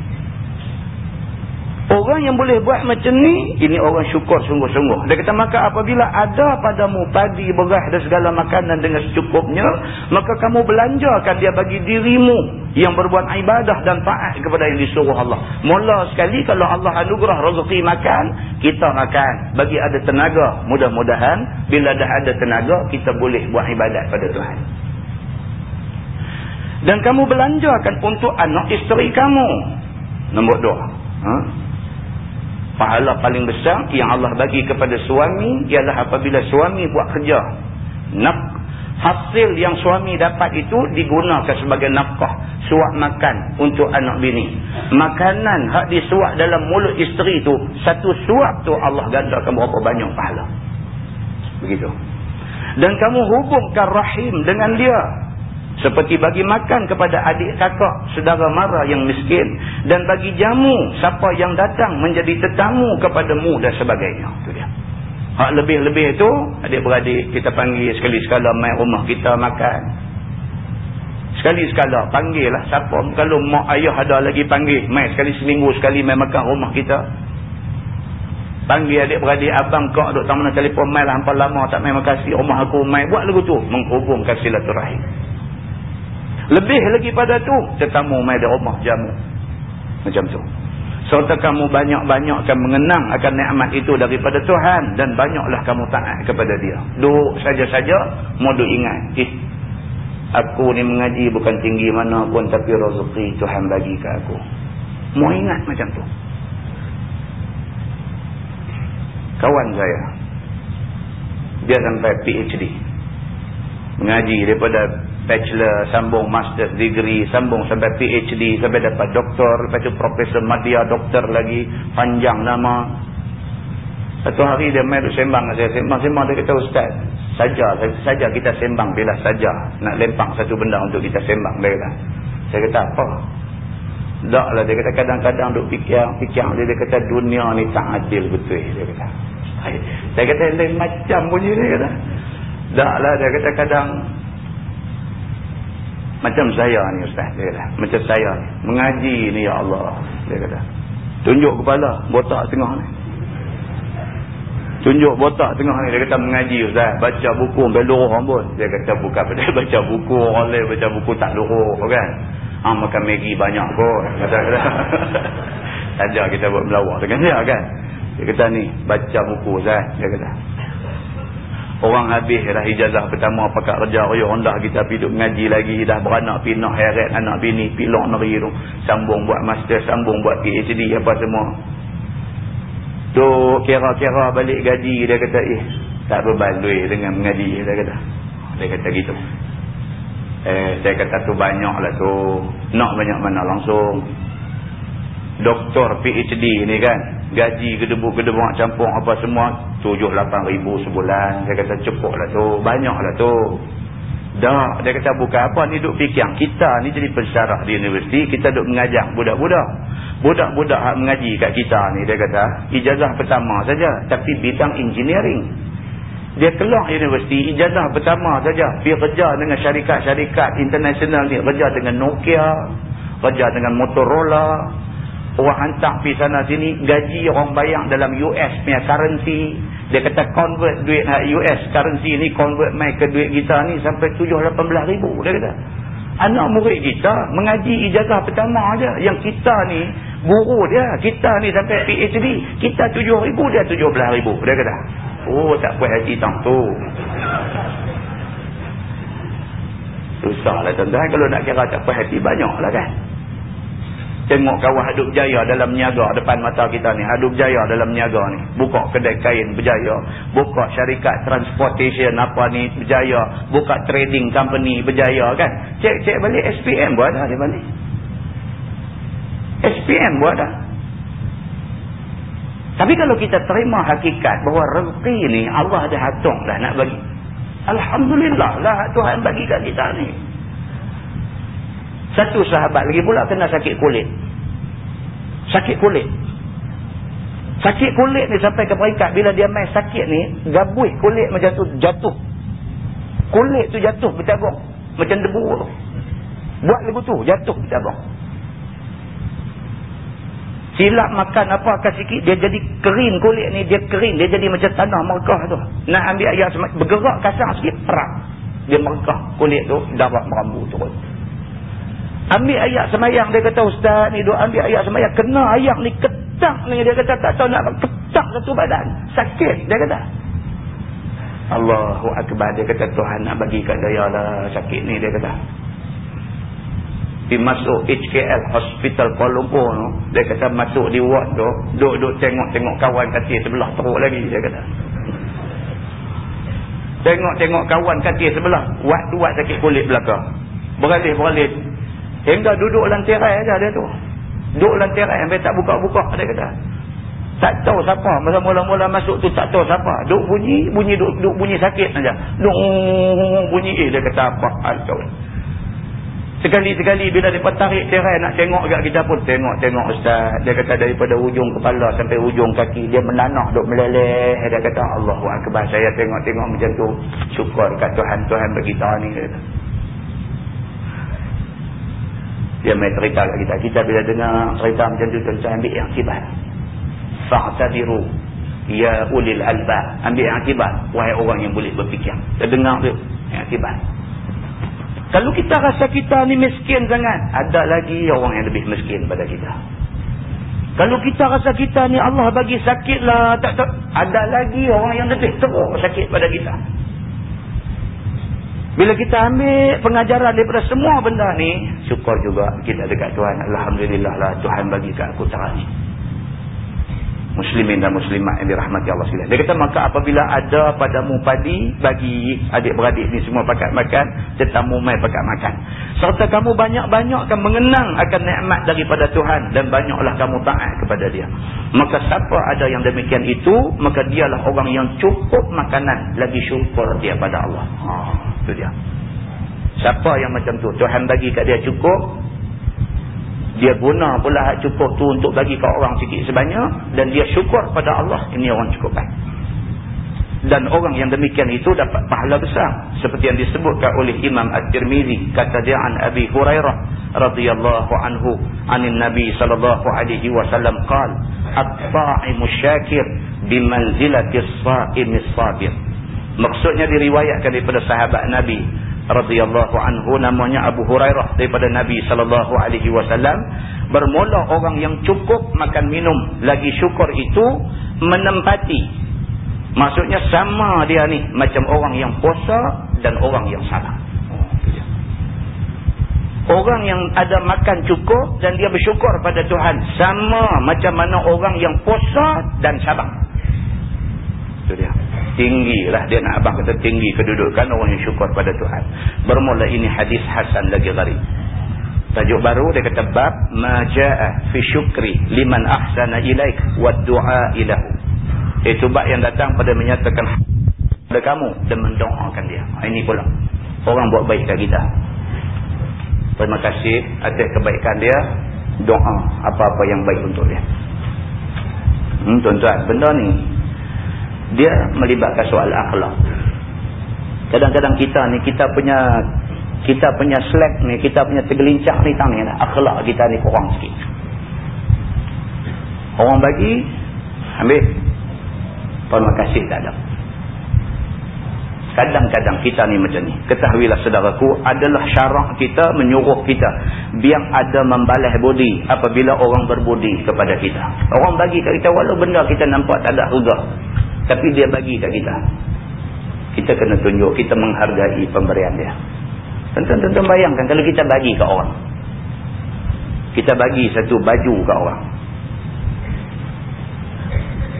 Orang yang boleh buat macam ni, ini orang syukur sungguh-sungguh. Dia kata, maka apabila ada padamu padi, beras dan segala makanan dengan secukupnya, maka kamu belanjakan dia bagi dirimu yang berbuat ibadah dan taat kepada yang disuruh Allah. Mula sekali kalau Allah anugerah rezeki makan, kita makan. Bagi ada tenaga, mudah-mudahan bila dah ada tenaga, kita boleh buat ibadat pada Tuhan. Dan kamu belanjakan untuk anak isteri kamu. Nombor dua. Ha? Pahala paling besar yang Allah bagi kepada suami ialah apabila suami buat kerja. Nak hasil yang suami dapat itu digunakan sebagai nafkah suap makan untuk anak bini. Makanan hak disuap dalam mulut isteri itu satu suap tu Allah gandakan berapa banyak pahala. Begitu. Dan kamu hubungkan rahim dengan dia seperti bagi makan kepada adik kakak, saudara mara yang miskin. Dan bagi jamu, siapa yang datang menjadi tetamu kepadamu dan sebagainya. Itu dia. Hak lebih-lebih itu, adik-beradik kita panggil sekali-sekala main rumah kita makan. Sekali-sekala panggil lah siapa. Kalau mak ayah ada lagi panggil. Main sekali seminggu sekali main makan rumah kita. Panggil adik-beradik abang kau duduk tak mana telefon main lah. Lama tak main makasih rumah aku main. Buat lagu tu. Menghubungkan silaturahim. Lebih lagi pada tu, tetamu mai di rumah jamu. Macam tu. Serta kamu banyak-banyakkan mengenang akan nikmat itu daripada Tuhan. Dan banyaklah kamu taat kepada dia. Duduk saja-saja, mau ingat. Eh, aku ni mengaji bukan tinggi mana pun, tapi rezeki Tuhan bagi ke aku. Mau ingat macam tu. kawan saya dia sampai PhD mengaji daripada bachelor sambung master degree sambung sampai PhD sampai dapat doktor lepas tu profesor madya doktor lagi panjang nama. Satu hari dia main sembang saya. Sembang-sembang dia kata ustaz saja saja kita sembang bila saja nak lempang satu benda untuk kita sembang kata saya kata apa? Tak lah dia kata kadang-kadang duk fikir fikir dia, dia kata dunia ni tak adil betul dia kata. Saya kata lain macam bunyi dia kata. Tak lah dia kata kadang macam saya ni ustaz dia kata. Macam saya ni. Mengaji ni ya Allah. Dia kata. Tunjuk kepala botak tengah ni. Tunjuk botak tengah ni. Dia kata mengaji ustaz. Baca buku sampai luruh pun dia kata bukan pada baca buku orang lain baca buku tak luruh kan? Ha, makan Maggi banyak pun kata kata. Saja kita buat melawak dengan dia kan? Dia kata ni baca buku ustaz. Dia kata orang habis dah ijazah pertama pakat kerja raya rendah kita pergi duduk mengaji lagi dah beranak pinah heret anak bini pilok negeri tu sambung buat master sambung buat PhD apa semua Tu kira-kira balik gaji dia kata eh tak berbaloi dengan mengaji dia kata. Dia kata gitu. Eh saya kata tu banyaklah tu. Nak banyak mana langsung. Doktor PhD ni kan gaji gedebuk-gedebuk campur apa semua 7 8 ribu sebulan. Dia kata cukuplah tu, banyaklah tu. Dah, dia kata bukan apa ni duk fikir. Kita ni jadi pensyarah di universiti, kita duk mengajar budak-budak. Budak-budak hak mengaji kat kita ni dia kata, ijazah pertama saja tapi bidang engineering. Dia keluar universiti ijazah pertama saja, pergi kerja dengan syarikat-syarikat international ni, kerja dengan Nokia, kerja dengan Motorola. Orang hantar pergi sana sini, gaji orang bayang dalam US punya currency. Dia kata convert duit US currency ni convert mai ke duit kita ni sampai 7-18 ribu. Dia kata. Anak murid kita mengaji ijazah pertama aja. Yang kita ni guru dia. Kita ni sampai PhD. Kita 7 ribu dia 17 ribu. Dia kata. Oh tak puas hati tang tu. Susah lah tuan-tuan. Kalau nak kira tak puas hati banyak lah kan. Tengok kawan haduk jaya dalam niaga depan mata kita ni. Haduk jaya dalam niaga ni. Buka kedai kain berjaya. Buka syarikat transportation apa ni berjaya. Buka trading company berjaya kan. Cek-cek balik SPM buat dah dia balik. SPM buat dah. Tapi kalau kita terima hakikat bahawa rezeki ni Allah ada hatung dah nak bagi. Alhamdulillah lah Tuhan bagi kat kita ni. Satu sahabat lagi pula kena sakit kulit. Sakit kulit. Sakit kulit ni sampai ke peringkat bila dia main sakit ni, gabuih kulit macam tu jatuh. Kulit tu jatuh bercabung. Macam debu tu. Buat lagu tu, jatuh bercabung. Silap makan apa akan sikit, dia jadi kering kulit ni, dia kering. Dia jadi macam tanah merkah tu. Nak ambil air, bergerak kasar sikit, perak. Dia merkah kulit tu, dapat merambu turun. Ambil ayat semayang dia kata ustaz ni duk ambil ayat semayang. Kena ayat ni ketak ni dia kata tak tahu nak ketak satu badan. Sakit dia kata. Allahu Akbar dia kata Tuhan nak bagi kat daya lah sakit ni dia kata. Pergi masuk HKL hospital Kuala Lumpur tu dia kata masuk di ward tu duk-duk tengok-tengok kawan katil sebelah teruk lagi dia kata. Tengok-tengok kawan katil sebelah wad tu wad sakit kulit belakang. Beralih-beralih Hingga duduk lantirai aja dia tu. Duduk lantirai sampai tak buka-buka dia kata. Tak tahu siapa. Masa mula-mula masuk tu tak tahu siapa. Duk bunyi, bunyi duk, duk bunyi sakit saja. Duk bunyi eh dia kata apa hal kau. Sekali-sekali bila dia tarik tirai nak tengok kat kita pun tengok-tengok ustaz. Dia kata daripada ujung kepala sampai ujung kaki dia menanah duk meleleh. Dia kata Allahu akbar saya tengok-tengok macam tu. Syukur kat Tuhan Tuhan bagi tahu ni dia kata. Dia main cerita kat kita. Kita bila dengar cerita macam tu, tuan-tuan ambil akibat. Fa'tabiru. Ya ulil alba. Ambil akibat. Wahai orang yang boleh berfikir. Kita dengar tu. Akibat. Kalau kita rasa kita ni miskin sangat. Ada lagi orang yang lebih miskin pada kita. Kalau kita rasa kita ni Allah bagi sakit lah. Tak, tak, ada lagi orang yang lebih teruk sakit pada kita. Bila kita ambil pengajaran daripada semua benda ni, syukur juga kita dekat Tuhan. Alhamdulillah lah Tuhan bagi kat aku cara ni. muslimin dan muslimat yang dirahmati Allah sekalian. Dia kata maka apabila ada padamu padi bagi adik-beradik ni semua pakat makan, tetamu mai pakat makan. Serta kamu banyak-banyakkan mengenang akan nikmat daripada Tuhan dan banyaklah kamu taat kepada dia. Maka siapa ada yang demikian itu, maka dialah orang yang cukup makanan lagi syukur dia pada Allah. Ha, itu dia. Siapa yang macam tu? Tuhan bagi kat dia cukup, dia guna pula cukup tu untuk bagi ke orang sikit sebanyak. Dan dia syukur pada Allah. Ini orang cukup baik. Dan orang yang demikian itu dapat pahala besar. Seperti yang disebutkan oleh Imam At-Tirmizi kata dia an Abi Hurairah radhiyallahu anhu anin Nabi sallallahu alaihi wasallam qala at-ta'imu syakir bimanzilati as-sa'im as-sabir maksudnya diriwayatkan daripada sahabat Nabi radhiyallahu anhu namanya Abu Hurairah daripada Nabi sallallahu alaihi wasallam bermula orang yang cukup makan minum lagi syukur itu menempati maksudnya sama dia ni macam orang yang puasa dan orang yang salah Orang yang ada makan cukup dan dia bersyukur pada Tuhan. Sama macam mana orang yang puasa dan sabar. Itu dia tinggi lah. Dia nak abang kata tinggi kedudukan orang yang syukur pada Tuhan. Bermula ini hadis Hasan lagi gharib. Tajuk baru dia kata bab maja'a fi syukri liman ahsana ilaik wa du'a ilahu. Itu bab yang datang pada menyatakan pada kamu dan mendoakan dia. Ha, ini pula. Orang buat baik kat kita. Terima kasih atas kebaikan dia. Doa apa-apa yang baik untuk dia. Hmm, tuan-tuan benda ni dia melibatkan soal akhlak. Kadang-kadang kita ni kita punya kita punya slack ni kita punya tergelincak ni tang ni akhlak kita ni kurang sikit. Orang bagi ambil. Terima kasih tak ada. Kadang-kadang kita ni macam ni. Ketahuilah saudaraku adalah syarak kita menyuruh kita biar ada membalas budi apabila orang berbudi kepada kita. Orang bagi kat kita walau benda kita nampak tak ada harga tapi dia bagi kat kita. Kita kena tunjuk, kita menghargai pemberian dia. Tentu-tentu bayangkan kalau kita bagi ke orang. Kita bagi satu baju ke orang.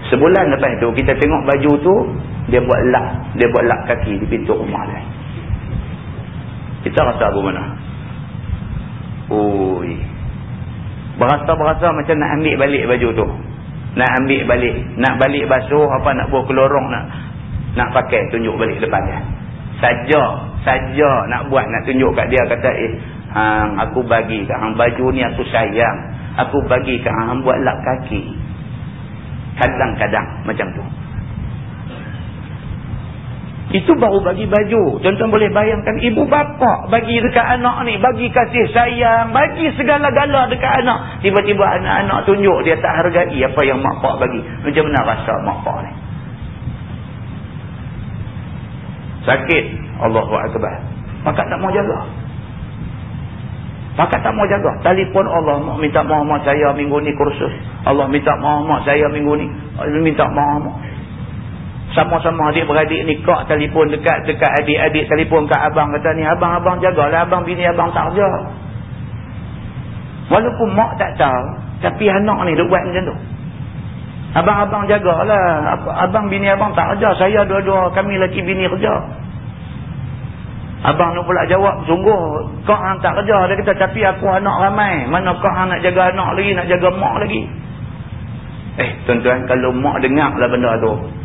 Sebulan lepas itu kita tengok baju tu dia buat lap, dia buat lap kaki di pintu rumah dia. Kita rasa apa mana? Oi. Berasa-berasa macam nak ambil balik baju tu nak ambil balik nak balik basuh apa nak buat kelorong nak nak pakai tunjuk balik depan dia. Saja saja nak buat nak tunjuk kat dia kata eh hang aku bagi kat hang baju ni aku sayang. Aku bagi kat hang buat lap kaki. Kadang-kadang macam tu itu baru bagi baju. Tuan-tuan boleh bayangkan ibu bapa bagi dekat anak ni. Bagi kasih sayang. Bagi segala-gala dekat anak. Tiba-tiba anak-anak tunjuk dia tak hargai apa yang mak pak bagi. Macam mana rasa mak pak ni? Sakit. Allahu Akbar. Maka tak mau jaga. Maka tak mau jaga. Telefon Allah. Minta maaf mak saya minggu ni kursus. Allah minta maaf mak saya minggu ni. Minta maaf mak sama-sama adik-beradik ni kak telefon dekat dekat adik-adik telefon kat abang. Kata ni abang-abang jagalah abang bini abang tak kerja. Walaupun mak tak tahu tapi anak ni dia buat macam tu. Abang-abang jagalah abang bini abang tak kerja saya dua-dua kami lelaki bini kerja. Abang ni pula jawab sungguh kak hang tak kerja. Dia kata tapi aku anak ramai. Mana kak hang nak jaga anak lagi nak jaga mak lagi? Eh tuan-tuan kalau mak dengar lah benda tu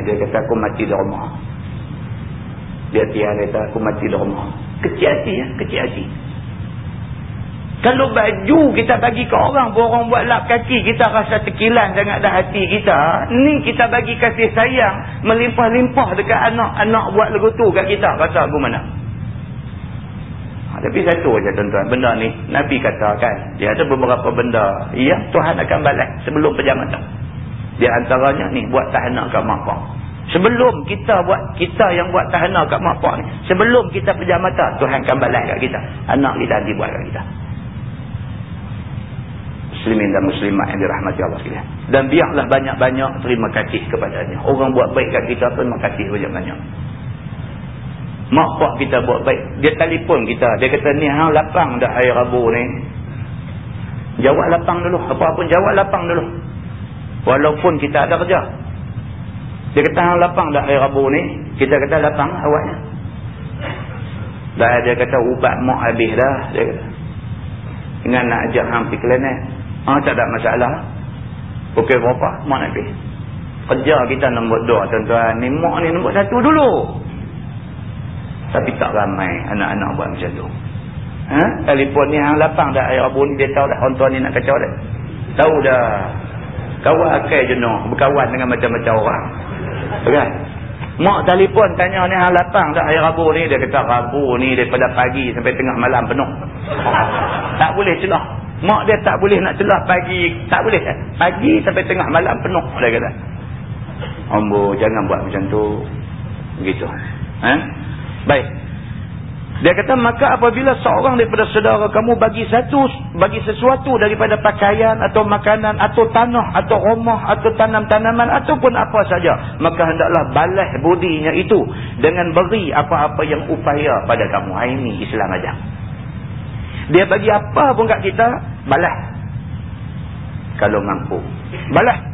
dia kata aku mati di rumah. Dia tiada kata aku mati di rumah. Kecil hati ya, kecil hati. Kalau baju kita bagi ke orang, orang buat lap kaki, kita rasa tekilan sangat dah hati kita. Ni kita bagi kasih sayang, melimpah-limpah dekat anak. Anak buat lagu tu kat kita, rasa aku mana? Ha, tapi satu aja tuan-tuan, benda ni, Nabi kata kan, dia ada beberapa benda yang Tuhan akan balas sebelum pejamatan. Di antaranya ni buat tahanan kat mak pak. Sebelum kita buat kita yang buat tahanan kat mak pak ni, sebelum kita pejam mata, Tuhan akan balas kat kita. Anak kita nanti buat kat kita. Muslimin dan muslimat yang dirahmati Allah sekalian. Dan biarlah banyak-banyak terima kasih kepadanya. Orang buat baik kat kita, terima kasih banyak-banyak. Mak pak kita buat baik. Dia telefon kita. Dia kata, ni hang lapang dah hari Rabu ni. Jawab lapang dulu. Apa-apa jawab lapang dulu. Walaupun kita ada kerja. Dia kata hang lapang dah hari Rabu ni. Kita kata lapang awaknya. Dah dia kata ubat mak habis dah. Dia kata. Dengan nak ajak hang pergi klinik. Ah tak ada masalah. Pukul berapa? Mak nak pergi. Kerja kita nombor dua tuan-tuan. Ni mak ni nombor satu dulu. Tapi tak ramai anak-anak buat macam tu. Ha? Telefon ni hang lapang dah ayah Rabu ni. Dia tahu dah orang tuan ni nak kacau dah. Tahu dah. Kawan akai jenuh. Berkawan dengan macam-macam orang. Kan? Mak telefon tanya ni hang lapang dah ayah Rabu ni. Dia kata Rabu ni daripada pagi sampai tengah malam penuh. tak boleh celah. Mak dia tak boleh nak celah pagi. Tak boleh. Pagi sampai tengah malam penuh. Dia kata. Ambo jangan buat macam tu. Begitu. Ha? Baik. Dia kata maka apabila seorang daripada saudara kamu bagi satu bagi sesuatu daripada pakaian atau makanan atau tanah atau rumah atau tanam-tanaman ataupun apa saja maka hendaklah balas budinya itu dengan beri apa-apa yang upaya pada kamu. Ini Islam ajar. Dia bagi apa pun kat kita balas. Kalau mampu. Balas.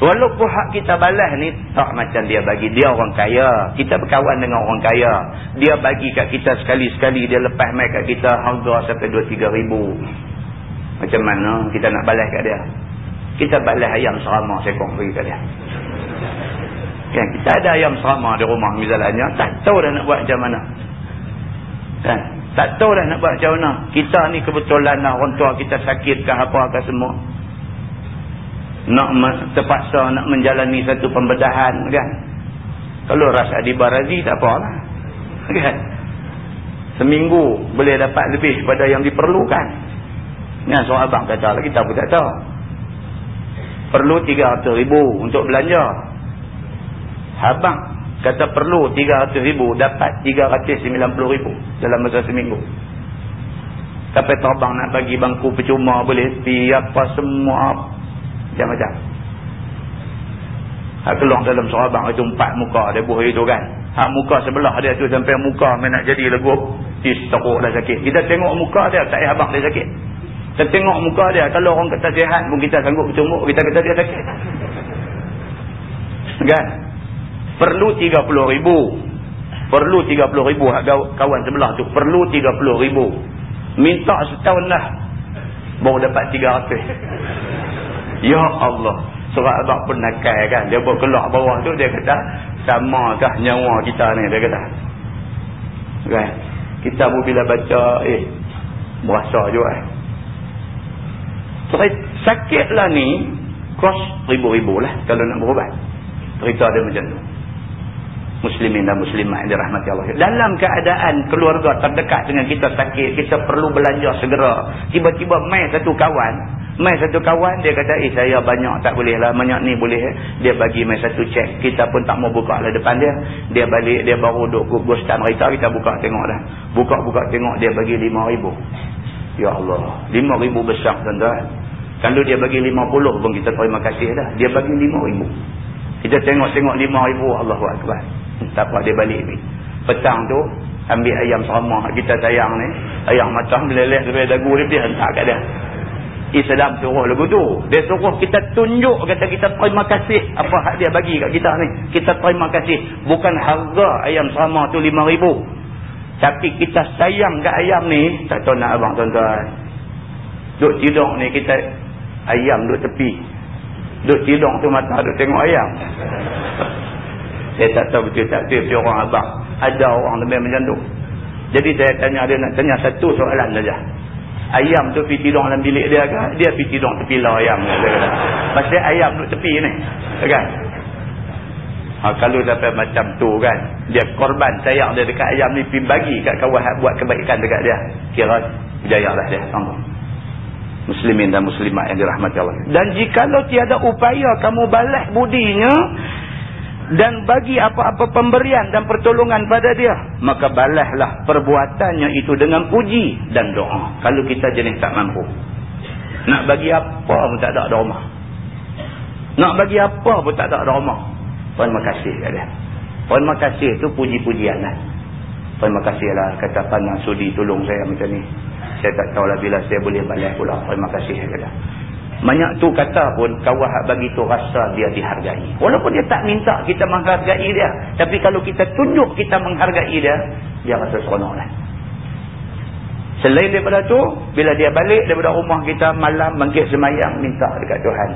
Walaupun hak kita balas ni tak macam dia bagi. Dia orang kaya. Kita berkawan dengan orang kaya. Dia bagi kat kita sekali-sekali. Dia lepas mai kat kita harga sampai 2-3 ribu. Macam mana kita nak balas kat dia? Kita balas ayam serama sekong bagi kat dia. Kan? Kita ada ayam serama di rumah misalnya. Tak tahu dah nak buat macam mana. Kan? Tak tahu dah nak buat macam mana. Kita ni kebetulan lah orang tua kita sakit ke apa ke semua nak terpaksa nak menjalani satu pembedahan kan? Kalau rasa di barazi tak apa lah kan? Seminggu boleh dapat lebih pada yang diperlukan. Kan? Seorang abang kata lah kita pun tak tahu. Perlu 300 ribu untuk belanja. Abang kata perlu 300 ribu dapat 390 ribu dalam masa seminggu. Sampai terbang nak bagi bangku percuma boleh pi apa semua macam-macam. Hak keluar dalam sahabat itu empat muka dia buah itu kan. Hak muka sebelah dia tu sampai muka nak jadi legup. Is teruk dah sakit. Kita tengok muka dia tak payah abang dia sakit. Kita tengok muka dia. Kalau orang kata sihat pun kita sanggup bercumuk. Kita kata dia sakit. Kan? Perlu 30 ribu. Perlu 30 ribu kawan sebelah tu. Perlu 30 ribu. Minta setahun lah. Baru dapat 300. Ya Allah. Surat abang pun nakal kan. Dia buat keluar bawah tu. Dia kata. Samakah nyawa kita ni. Dia kata. Kan. Kita pun bila baca. Eh. Berasa juga. Eh. Sakitlah ni. Kos ribu-ribu lah. Kalau nak berubat. Cerita dia macam tu muslimin dan muslimat yang dirahmati Allah. Dalam keadaan keluarga terdekat dengan kita sakit, kita perlu belanja segera. Tiba-tiba mai satu kawan, mai satu kawan dia kata, "Eh saya banyak tak boleh lah, banyak ni boleh." Dia bagi mai satu cek. Kita pun tak mau buka lah depan dia. Dia balik dia baru duk gostan kereta, kita buka tengok dah. Buka-buka tengok dia bagi ribu. Ya Allah, ribu besar tuan-tuan. Kalau dia bagi puluh pun kita terima kasih dah. Dia bagi ribu. Kita tengok-tengok ribu Allahu akbar. Tak apa dia balik ni. Petang tu ambil ayam sama kita sayang ni. Ayam macam meleleh sampai dagu dia hentak kat dia. Islam suruh lagu tu. Dia suruh kita tunjuk kata kita terima kasih apa hak dia bagi kat kita ni. Kita terima kasih. Bukan harga ayam sama tu RM5,000. Tapi kita sayang kat ayam ni. Tak tahu nak abang tuan-tuan. Duk tidur ni kita ayam duk tepi. Duk tidur tu mata duk tengok ayam. Saya tak tahu betul tak betul orang abang. Ada orang lebih macam tu. Jadi saya tanya dia nak tanya satu soalan saja. Ayam tu pergi tidur dalam bilik dia ke? Dia pergi tidur tepi lah ayam. Pasal ayam duduk tepi ni. Kan? Ha, kalau sampai macam tu kan. Dia korban sayang dia dekat ayam ni pergi bagi kat kawan buat kebaikan dekat dia. Kira berjaya lah dia. Muslimin dan muslimat yang dirahmati Allah. Dan jikalau tiada upaya kamu balas budinya dan bagi apa-apa pemberian dan pertolongan pada dia maka balaslah perbuatannya itu dengan puji dan doa. Kalau kita jenis tak mampu. Nak bagi apa pun tak ada rumah nak bagi apa pun tak ada rumah terima kasih kat dia. Terima kasih tu puji-pujian lah terima kasih lah. Kata pandang sudi tolong saya macam ni. Saya tak tahulah bila saya boleh balas pula. Terima kasih kata Banyak tu kata pun kawan hak bagi tu rasa dia dihargai. Walaupun dia tak minta kita menghargai dia. Tapi kalau kita tunjuk kita menghargai dia, dia rasa seronok lah. Selain daripada tu, bila dia balik daripada rumah kita malam bangkit semayang, minta dekat Tuhan.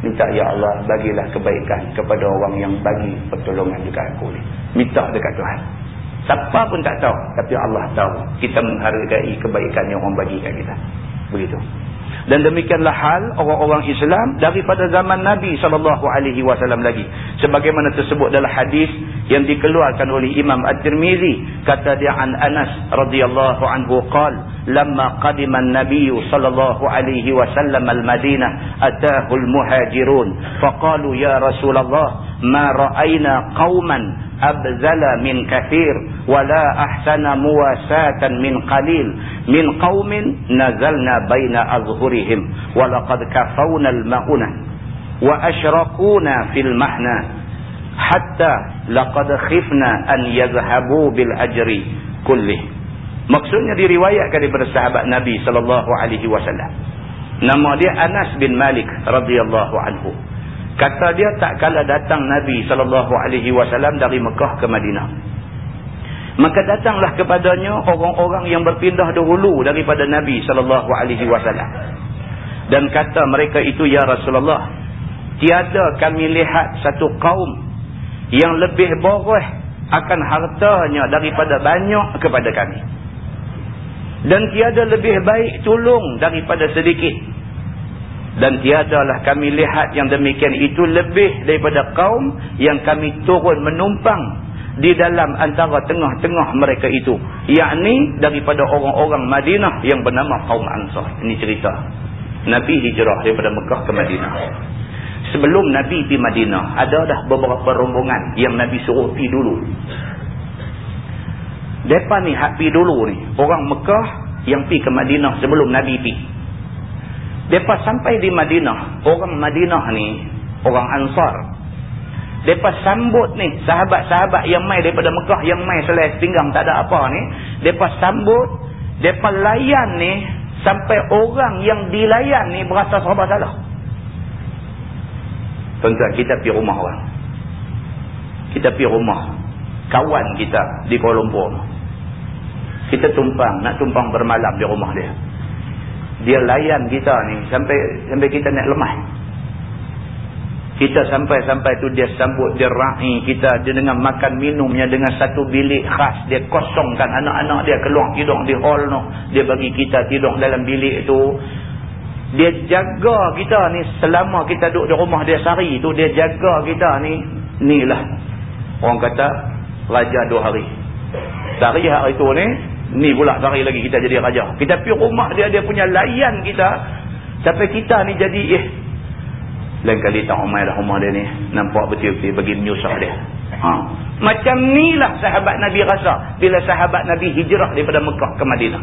Minta, Ya Allah, bagilah kebaikan kepada orang yang bagi pertolongan dekat aku ni. Minta dekat Tuhan. Siapa pun tak tahu. Tapi Allah tahu. Kita menghargai kebaikan yang orang bagi kat kita. Begitu. Dan demikianlah hal orang-orang Islam daripada zaman Nabi SAW lagi. Sebagaimana tersebut dalam hadis yang dikeluarkan oleh Imam At-Tirmizi. Kata dia an Anas radhiyallahu anhu qal. Lama qadiman Nabi sallallahu alaihi wasallam al-Madinah atahu al-muhajirun faqalu ya Rasulullah ma ra'ayna qauman abzala min kathir wala ahsana muwasatan min qalil min qaumin nazalna baina azhurihim walaqad kafawna al-ma'una wa ashrakuna fil mahna hatta laqad khifna an yazhabu bil ajri kullih maksudnya diriwayatkan daripada sahabat Nabi sallallahu alaihi wasallam nama dia Anas bin Malik radhiyallahu anhu Kata dia tak kala datang Nabi SAW dari Mekah ke Madinah. Maka datanglah kepadanya orang-orang yang berpindah dahulu daripada Nabi SAW. Dan kata mereka itu, Ya Rasulullah, tiada kami lihat satu kaum yang lebih boreh akan hartanya daripada banyak kepada kami. Dan tiada lebih baik tolong daripada sedikit. Dan tiadalah kami lihat yang demikian itu lebih daripada kaum yang kami turun menumpang di dalam antara tengah-tengah mereka itu. Yakni daripada orang-orang Madinah yang bernama kaum Ansar. Ini cerita Nabi hijrah daripada Mekah ke Madinah sebelum Nabi pergi Madinah ada dah beberapa rombongan yang Nabi suruh pergi dulu mereka ni hak pergi dulu ni orang Mekah yang pergi ke Madinah sebelum Nabi pergi Lepas sampai di Madinah, orang Madinah ni, orang Ansar. Lepas sambut ni, sahabat-sahabat yang mai daripada Mekah, yang mai selai pinggang tak ada apa ni. Lepas sambut, lepas layan ni, sampai orang yang dilayan ni berasa serba salah. Tuan-tuan, kita pergi rumah orang. Kita pergi rumah. Kawan kita di Kuala Lumpur. Kita tumpang, nak tumpang bermalam di rumah dia. Dia layan kita ni sampai sampai kita nak lemah. Kita sampai-sampai tu dia sambut dia ra'i kita. Dia dengan makan minumnya dengan satu bilik khas. Dia kosongkan anak-anak dia keluar tidur di hall tu. Dia bagi kita tidur dalam bilik tu dia jaga kita ni selama kita duduk di rumah dia sehari tu dia jaga kita ni ni lah orang kata raja dua hari sehari hari tu ni Ni pula sehari lagi kita jadi raja. Kita pergi rumah dia, dia punya layan kita. Sampai kita ni jadi, eh. Lain kali tak umai dah rumah dia ni. Nampak betul-betul bagi menyusah dia. Ha. Macam ni lah sahabat Nabi rasa. Bila sahabat Nabi hijrah daripada Mekah ke Madinah.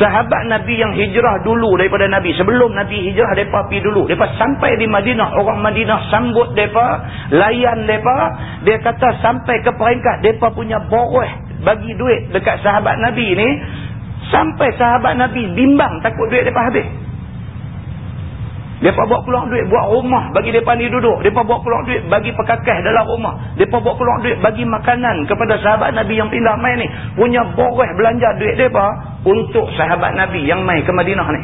Sahabat Nabi yang hijrah dulu daripada Nabi. Sebelum Nabi hijrah, mereka pergi dulu. Mereka sampai di Madinah. Orang Madinah sambut mereka. Layan mereka. Dia kata sampai ke peringkat. Mereka punya boreh bagi duit dekat sahabat Nabi ni sampai sahabat Nabi bimbang takut duit mereka habis mereka bawa keluar duit buat rumah bagi mereka ni duduk mereka bawa keluar duit bagi pekakah dalam rumah mereka bawa keluar duit bagi makanan kepada sahabat Nabi yang pindah main ni punya boreh belanja duit mereka untuk sahabat Nabi yang main ke Madinah ni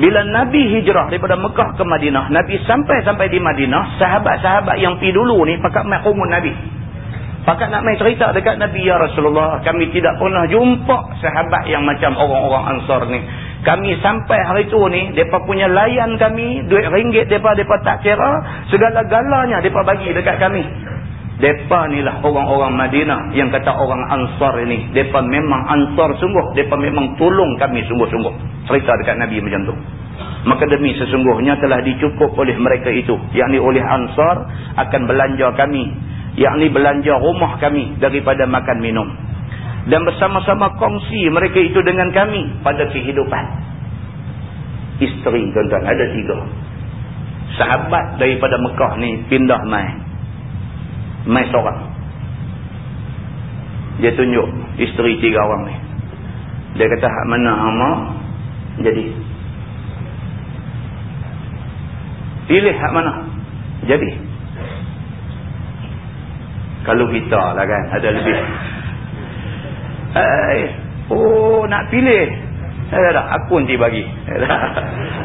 bila Nabi hijrah daripada Mekah ke Madinah Nabi sampai-sampai di Madinah sahabat-sahabat yang pergi dulu ni pakat main kumun Nabi Pakat nak main cerita dekat Nabi Ya Rasulullah. Kami tidak pernah jumpa sahabat yang macam orang-orang ansar ni. Kami sampai hari tu ni. Mereka punya layan kami. Duit ringgit mereka, mereka tak kira. Segala-galanya mereka bagi dekat kami. Mereka ni lah orang-orang Madinah yang kata orang ansar ini. Mereka memang ansar sungguh. Mereka memang tolong kami sungguh-sungguh. Cerita dekat Nabi macam tu. Maka demi sesungguhnya telah dicukup oleh mereka itu. Yang ni oleh ansar akan belanja kami yakni belanja rumah kami daripada makan minum dan bersama-sama kongsi mereka itu dengan kami pada kehidupan isteri tuan-tuan ada tiga sahabat daripada Mekah ni pindah mai mai seorang dia tunjuk isteri tiga orang ni dia kata hak mana hama Jadi. Pilih hak mana? Jadi. Kalau kita lah kan, ada lebih. Eh, oh nak pilih. Eh, dah, aku nanti bagi.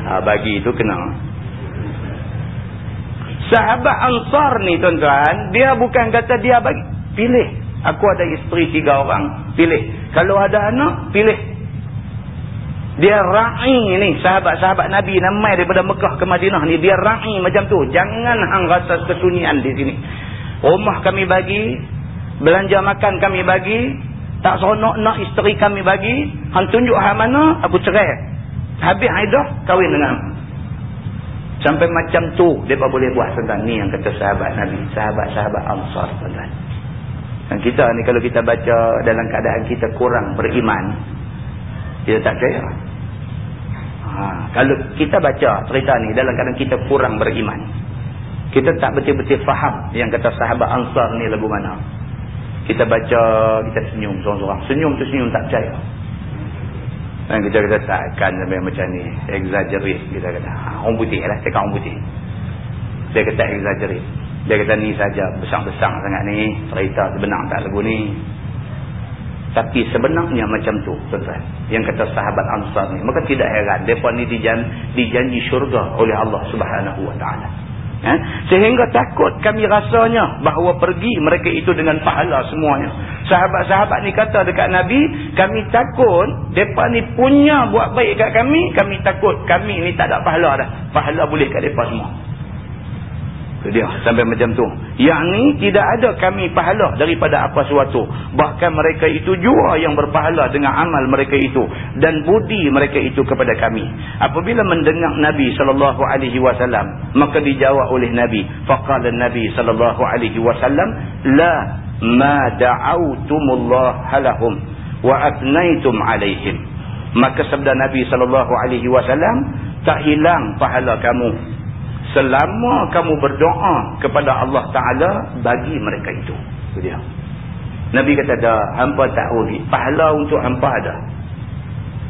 ha, bagi tu kena. Sahabat Ansar ni tuan-tuan, dia bukan kata dia bagi. Pilih. Aku ada isteri tiga orang. Pilih. Kalau ada anak, pilih. Dia ra'i ni, sahabat-sahabat Nabi namai daripada Mekah ke Madinah ni, dia ra'i macam tu. Jangan hang rasa kesunyian di sini. Rumah kami bagi, belanja makan kami bagi, tak seronok nak isteri kami bagi, hang tunjuk hal mana, aku cerai. Habis haidah, kahwin dengan Sampai macam tu, mereka boleh buat tentang ni yang kata sahabat Nabi. Sahabat-sahabat Ansar tuan-tuan. Dan kita ni kalau kita baca dalam keadaan kita kurang beriman, kita tak percaya. Ha, kalau kita baca cerita ni dalam keadaan kita kurang beriman, kita tak betul-betul faham yang kata sahabat Ansar ni lagu mana. Kita baca, kita senyum seorang-seorang. Senyum tu senyum tak percaya. Dan kita kata takkan sampai macam ni. Exaggerate kita kata. Ha, orang putih lah. Cakap orang putih. Dia kata exaggerate. Dia kata ni saja besar-besar sangat ni. Cerita sebenar tak lagu ni. Tapi sebenarnya macam tu. Tuan-tuan. Yang kata sahabat Ansar ni. Maka tidak heran. Mereka ni dijan, dijanji syurga oleh Allah subhanahu wa ta'ala. Ha? Sehingga takut kami rasanya bahawa pergi mereka itu dengan pahala semuanya. Sahabat-sahabat ni kata dekat Nabi, kami takut mereka ni punya buat baik kat kami, kami takut kami ni tak ada pahala dah. Pahala boleh kat mereka semua. Itu dia sampai macam tu. Yang ni tidak ada kami pahala daripada apa suatu. Bahkan mereka itu jua yang berpahala dengan amal mereka itu dan budi mereka itu kepada kami. Apabila mendengar Nabi sallallahu alaihi wasallam, maka dijawab oleh Nabi, faqala Nabi sallallahu alaihi wasallam, la ma da'autumullah halahum wa atnaitum alaihim. Maka sabda Nabi sallallahu alaihi wasallam, tak hilang pahala kamu selama kamu berdoa kepada Allah Ta'ala bagi mereka itu. Itu dia. Nabi kata dah, hampa tak rugi. Pahala untuk hampa ada.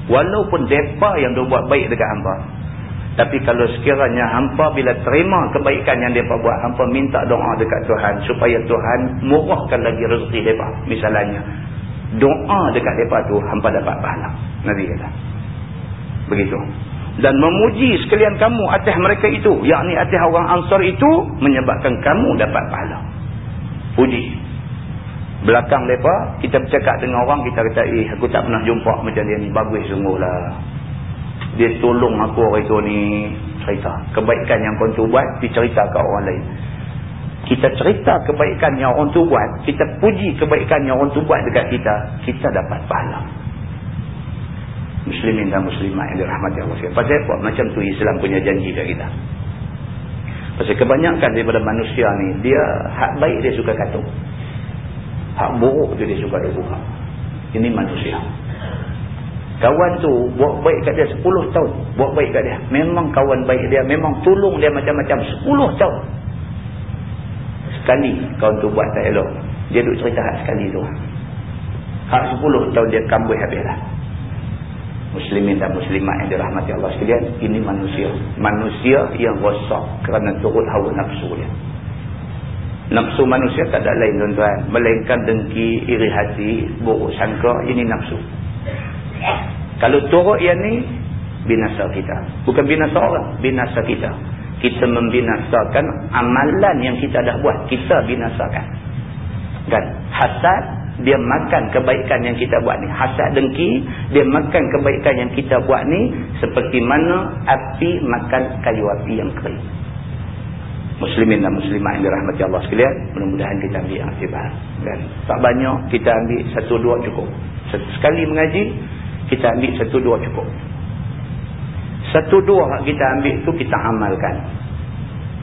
Walaupun mereka yang dia buat baik dekat hampa. Tapi kalau sekiranya hampa bila terima kebaikan yang mereka buat, hampa minta doa dekat Tuhan supaya Tuhan murahkan lagi rezeki mereka. Misalnya, doa dekat mereka tu hampa dapat pahala. Nabi kata. Begitu dan memuji sekalian kamu atas mereka itu. Yakni atas orang ansar itu menyebabkan kamu dapat pahala. Puji. Belakang mereka kita bercakap dengan orang kita kata eh aku tak pernah jumpa macam dia ni. Bagus sungguh lah dia tolong aku hari tu ni. Cerita. Kebaikan yang kau tu buat dicerita ke orang lain. Kita cerita kebaikan yang orang tu buat kita puji kebaikan yang orang tu buat dekat kita kita dapat pahala muslimin dan muslimat yang dirahmati Allah sekalian. Pasal apa? Macam tu Islam punya janji kat kita. Pasal kebanyakan daripada manusia ni, dia hak baik dia suka katung. Hak buruk tu dia suka dia buka. Ini manusia. Kawan tu buat baik kat dia 10 tahun. Buat baik kat dia. Memang kawan baik dia. Memang tolong dia macam-macam 10 tahun. Sekali kawan tu buat tak elok. Dia duduk cerita hak sekali tu. Hak 10 tahun dia kambuh habis lah muslimin dan muslimat yang dirahmati Allah sekalian ini manusia. Manusia yang rosak kerana turut hawa nafsu dia. Nafsu manusia tak ada lain tuan-tuan. Melainkan dengki iri hati buruk sangka ini nafsu. Kalau turut yang ni binasa kita. Bukan binasa orang binasa kita. Kita membinasakan amalan yang kita dah buat kita binasakan. Kan? Hasad dia makan kebaikan yang kita buat ni. Hasad dengki. Dia makan kebaikan yang kita buat ni seperti mana api makan kayu api yang kering. Muslimin dan muslimah yang dirahmati Allah sekalian mudah-mudahan kita ambil aktibar dan tak banyak kita ambil satu dua cukup. Sekali mengaji kita ambil satu dua cukup. Satu dua kita ambil tu kita amalkan.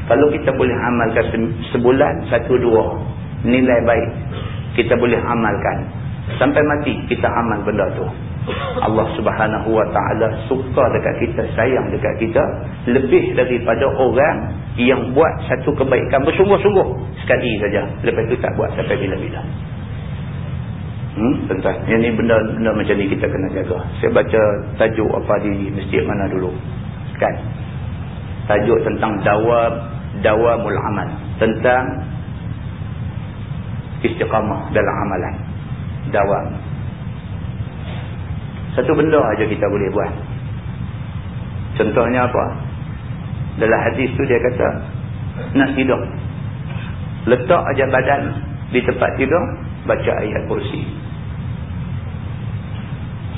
Kalau kita boleh amalkan sebulan satu dua nilai baik kita boleh amalkan sampai mati kita amal benda tu Allah subhanahu wa ta'ala suka dekat kita sayang dekat kita lebih daripada orang yang buat satu kebaikan bersungguh-sungguh sekali saja lepas tu tak buat sampai bila-bila Hmm, tentang ini benda-benda macam ni kita kena jaga. Saya baca tajuk apa di masjid mana dulu. Kan? Tajuk tentang dawam dawamul amal. Tentang istiqamah dalam amalan. Dawam. Satu benda aja kita boleh buat. Contohnya apa? Dalam hadis tu dia kata nak tidur. Letak aja badan di tempat tidur baca ayat kursi.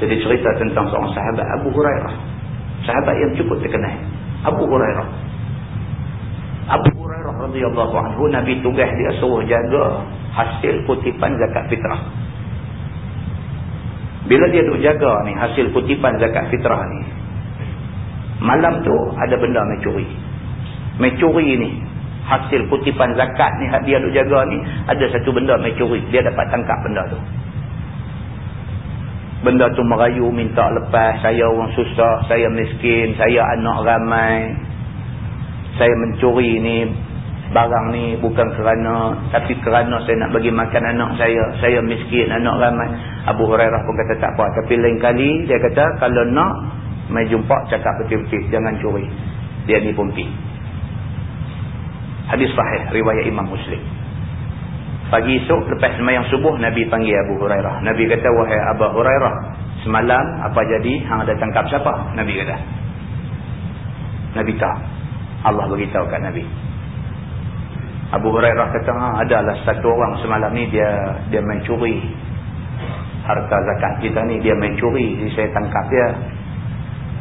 Jadi cerita tentang seorang sahabat Abu Hurairah. Sahabat yang cukup terkenal. Abu Hurairah. Abu Hurairah radhiyallahu anhu Nabi tugas dia suruh jaga hasil kutipan zakat fitrah. Bila dia duk jaga ni hasil kutipan zakat fitrah ni. Malam tu ada benda mencuri. Mencuri ni hasil kutipan zakat ni dia duk jaga ni ada satu benda mencuri dia dapat tangkap benda tu benda tu merayu minta lepas saya orang susah saya miskin saya anak ramai saya mencuri ni barang ni bukan kerana tapi kerana saya nak bagi makan anak saya saya miskin anak ramai Abu Hurairah pun kata tak apa tapi lain kali dia kata kalau nak mai jumpa cakap betul-betul jangan curi dia ni pun pergi Hadis sahih riwayat Imam Muslim. Pagi esok lepas sembahyang subuh Nabi panggil Abu Hurairah. Nabi kata wahai Abu Hurairah, semalam apa jadi hang ada tangkap siapa? Nabi kata. Nabi tak. Allah beritahu kat Nabi. Abu Hurairah kata ha, adalah satu orang semalam ni dia dia mencuri harta zakat kita ni dia mencuri jadi saya tangkap dia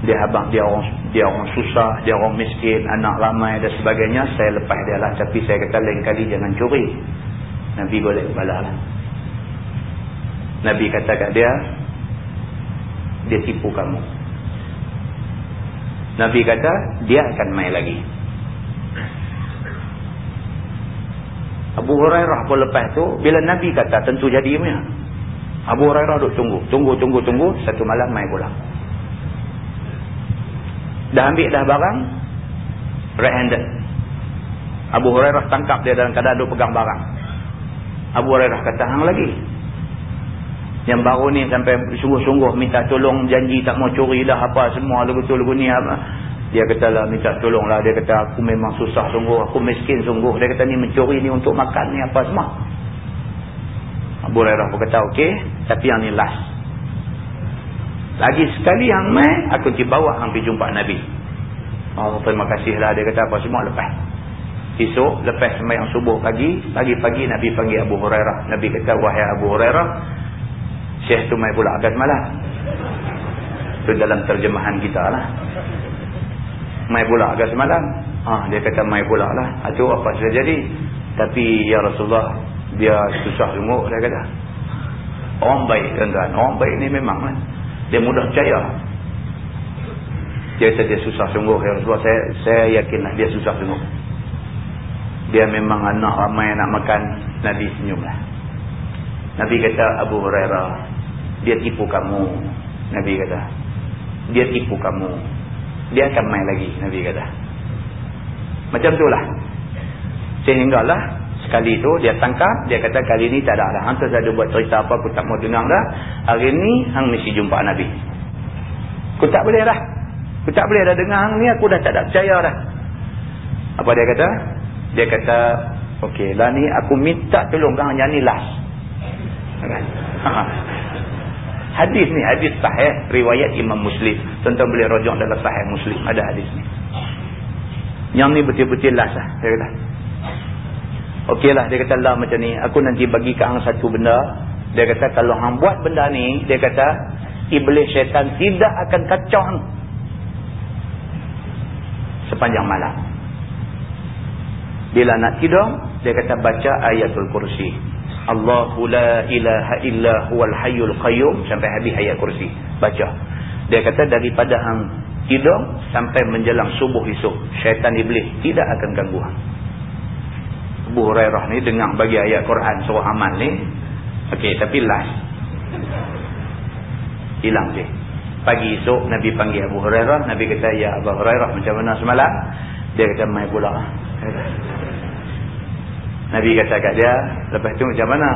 dia abang dia orang dia orang susah dia orang miskin anak ramai dan sebagainya. Saya lepas dia lah tapi saya kata lain kali jangan curi. Nabi boleh balas lah. Nabi kata kat dia dia tipu kamu. Nabi kata dia akan main lagi Abu Hurairah pun lepas tu bila Nabi kata tentu jadi punya Abu Hurairah duduk tunggu. Tunggu tunggu tunggu satu malam main pulang dah ambil dah barang right handed. Abu Hurairah tangkap dia dalam keadaan duk pegang barang. Abu Hurairah kata hang lagi. Yang baru ni sampai sungguh-sungguh minta tolong janji tak mau curi dah apa semua lagu ni apa dia kata lah minta tolong lah dia kata aku memang susah sungguh aku miskin sungguh dia kata ni mencuri ni untuk makan ni apa semua Abu Hurairah pun kata okey tapi yang ni last lagi sekali yang mai aku pergi bawa pergi jumpa Nabi. Oh terima kasihlah dia kata apa semua lepas. Esok lepas sembahyang subuh pagi, pagi-pagi Nabi panggil Abu Hurairah. Nabi kata wahai Abu Hurairah, Syekh tu mai pula agak malam. Itu dalam terjemahan kita lah. Mai pula agak semalam. Ah dia kata mai pula lah. Itu apa sudah jadi. Tapi ya Rasulullah dia susah sungguh dia kata. Orang baik tuan-tuan. Orang baik ni memang lah dia mudah percaya dia kata dia susah sungguh ya Rasulullah saya, saya yakinlah dia susah sungguh dia memang anak ramai nak makan Nabi senyumlah Nabi kata Abu Hurairah dia tipu kamu Nabi kata dia tipu kamu dia akan main lagi Nabi kata macam itulah sehinggalah Sekali tu dia tangkap, dia kata kali ni tak ada lah. Hantar saya buat cerita apa, aku tak mau dengar dah. Hari ni, hang mesti jumpa Nabi. Aku tak boleh dah. Aku tak boleh dah dengar hang ni, aku dah tak ada percaya dah. Apa dia kata? Dia kata, okey lah ni aku minta tolong kang yang ni last. hadis ni, hadis sahih, riwayat Imam Muslim. Tentang boleh rojok dalam sahih Muslim, ada hadis ni. Yang ni betul-betul last lah, dia kata. Okeylah dia kata lah macam ni. Aku nanti bagi ke hang satu benda. Dia kata kalau hang buat benda ni. Dia kata iblis syaitan tidak akan kacau hang. Sepanjang malam. Bila nak tidur. Dia kata baca ayatul kursi. Allahu la ilaha illa huwal hayyul qayyum. Sampai habis ayat kursi. Baca. Dia kata daripada hang tidur. Sampai menjelang subuh esok. Syaitan iblis tidak akan ganggu hang. Abu Hurairah ni dengar bagi ayat Quran surah amal ni okey tapi last hilang dia pagi esok Nabi panggil Abu Hurairah Nabi kata ya Abu Hurairah macam mana semalam dia kata mai pula Nabi kata kat dia lepas tu macam mana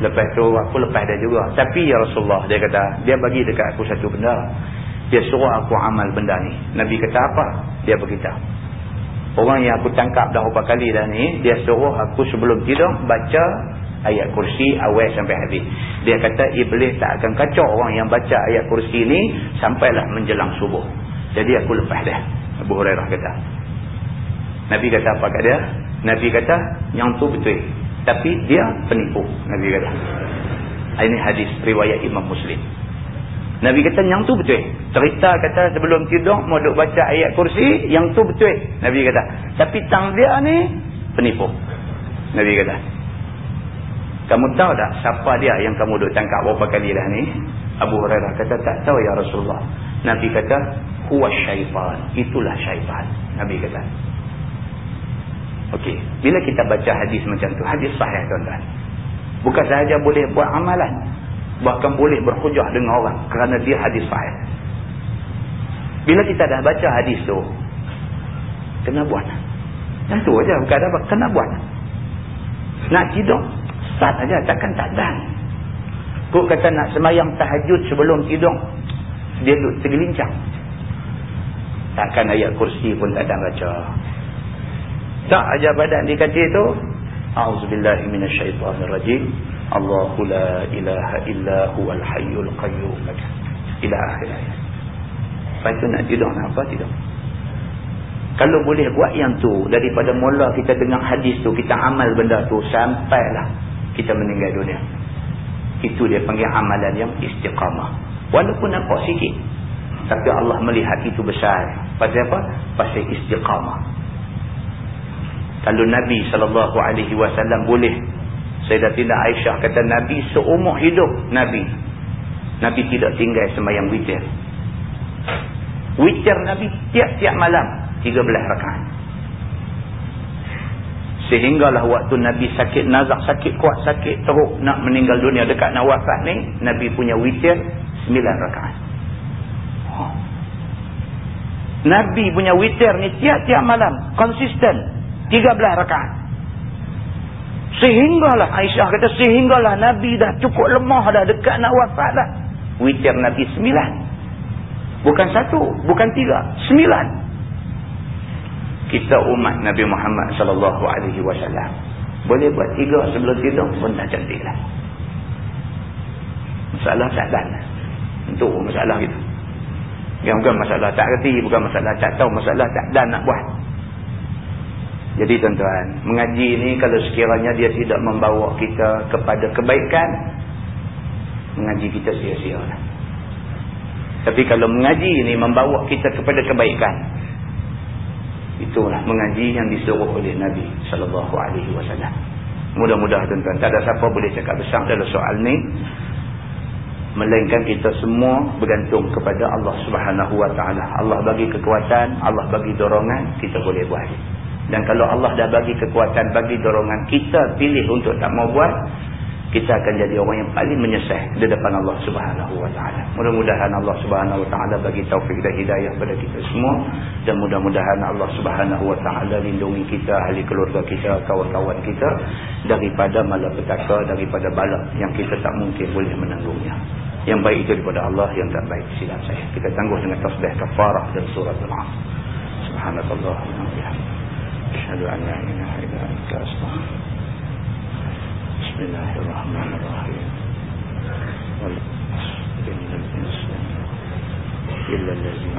Lepas tu aku lepas dia juga. Tapi ya Rasulullah dia kata, dia bagi dekat aku satu benda. Dia suruh aku amal benda ni. Nabi kata apa? Dia beritahu. Orang yang aku tangkap dah berapa kali dah ni, dia suruh aku sebelum tidur baca ayat kursi awal sampai habis. Dia kata iblis tak akan kacau orang yang baca ayat kursi ni sampailah menjelang subuh. Jadi aku lepas dia. Abu Hurairah kata. Nabi kata apa kat dia? Nabi kata yang tu betul. Tapi dia penipu. Nabi kata. Ini hadis riwayat Imam Muslim. Nabi kata yang tu betul. Cerita kata sebelum tidur mau duk baca ayat kursi, yang tu betul. Nabi kata. Tapi tang dia ni penipu. Nabi kata. Kamu tahu tak siapa dia yang kamu duk tangkap berapa kali dah ni? Abu Hurairah kata tak tahu ya Rasulullah. Nabi kata huwa syaitan. Itulah syaitan. Nabi kata. Okey, bila kita baca hadis macam tu, hadis sahih tuan-tuan. Bukan sahaja boleh buat amalan, bahkan boleh berhujah dengan orang kerana dia hadis sahih. Bila kita dah baca hadis tu, kena buat. Yang tu aja bukan apa, kena buat. Nak tidur, start aja takkan tak dan. Kau kata nak semayang tahajud sebelum tidur, dia duduk tergelincang. Takkan ayat kursi pun tak ada baca. Tak aja badan dikata itu. A'udzubillahi minasyaitonirrajim. Allahu la ilaha illa huwal hayyul qayyum. Ila akhir ayat. Lepas itu nak tidur nak apa tidur. Kalau boleh buat yang tu daripada mula kita dengar hadis tu kita amal benda tu sampailah kita meninggal dunia. Itu dia panggil amalan yang istiqamah. Walaupun nampak sikit. Tapi Allah melihat itu besar. Pasal apa? Pasal istiqamah. Kalau Nabi SAW boleh. Sayyidatina Aisyah kata Nabi seumur hidup Nabi. Nabi tidak tinggal semayang witir. Witir Nabi tiap-tiap malam. 13 rakaat. Sehinggalah waktu Nabi sakit nazak, sakit kuat, sakit teruk nak meninggal dunia dekat nak wafat ni. Nabi punya witir 9 rakaat. Nabi punya witir ni tiap-tiap malam. Konsisten. 13 rakaat. Sehinggalah Aisyah kata sehinggalah Nabi dah cukup lemah dah dekat nak wafat dah. Witir Nabi sembilan. Bukan satu, bukan tiga, sembilan. Kita umat Nabi Muhammad sallallahu alaihi wasallam boleh buat tiga sebelum tidur pun dah cantiklah. Masalah dan. Untuk masalah gitu. Yang bukan masalah tak reti, bukan masalah tak tahu, masalah tak dan nak buat. Jadi tuan-tuan, mengaji ni kalau sekiranya dia tidak membawa kita kepada kebaikan, mengaji kita sia-sia. Tapi kalau mengaji ni membawa kita kepada kebaikan, itulah mengaji yang disuruh oleh Nabi sallallahu alaihi wasallam. Mudah-mudahan tuan-tuan, tak ada siapa boleh cakap besar dalam soal ni melainkan kita semua bergantung kepada Allah Subhanahu wa taala. Allah bagi kekuatan, Allah bagi dorongan, kita boleh buat. Dan kalau Allah dah bagi kekuatan, bagi dorongan, kita pilih untuk tak mau buat, kita akan jadi orang yang paling menyesal di depan Allah Subhanahu Wa Taala. Mudah-mudahan Allah Subhanahu Wa Taala bagi taufik dan hidayah kepada kita semua dan mudah-mudahan Allah Subhanahu Wa Taala lindungi kita, ahli keluarga kita, kawan-kawan kita daripada malapetaka, daripada bala yang kita tak mungkin boleh menanggungnya. Yang baik itu daripada Allah, yang tak baik silap saya. Kita tangguh dengan tasbih kafarah dan surat al-'asr. Subhanallah. Alhamdulillah. أشهد أن لا إله إلا أنت أستغفرك. بسم الله الرحمن الرحيم. إن الإنسان إلا الذين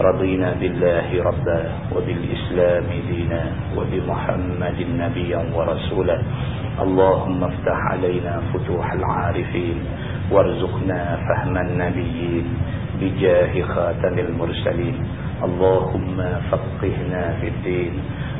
رضينا بالله ربا وبالإسلام دينا وبمحمد نبيا ورسولا. اللهم افتح علينا فتوح العارفين وارزقنا فهم النبيين بجاه خاتم المرسلين. اللهم فقهنا في الدين.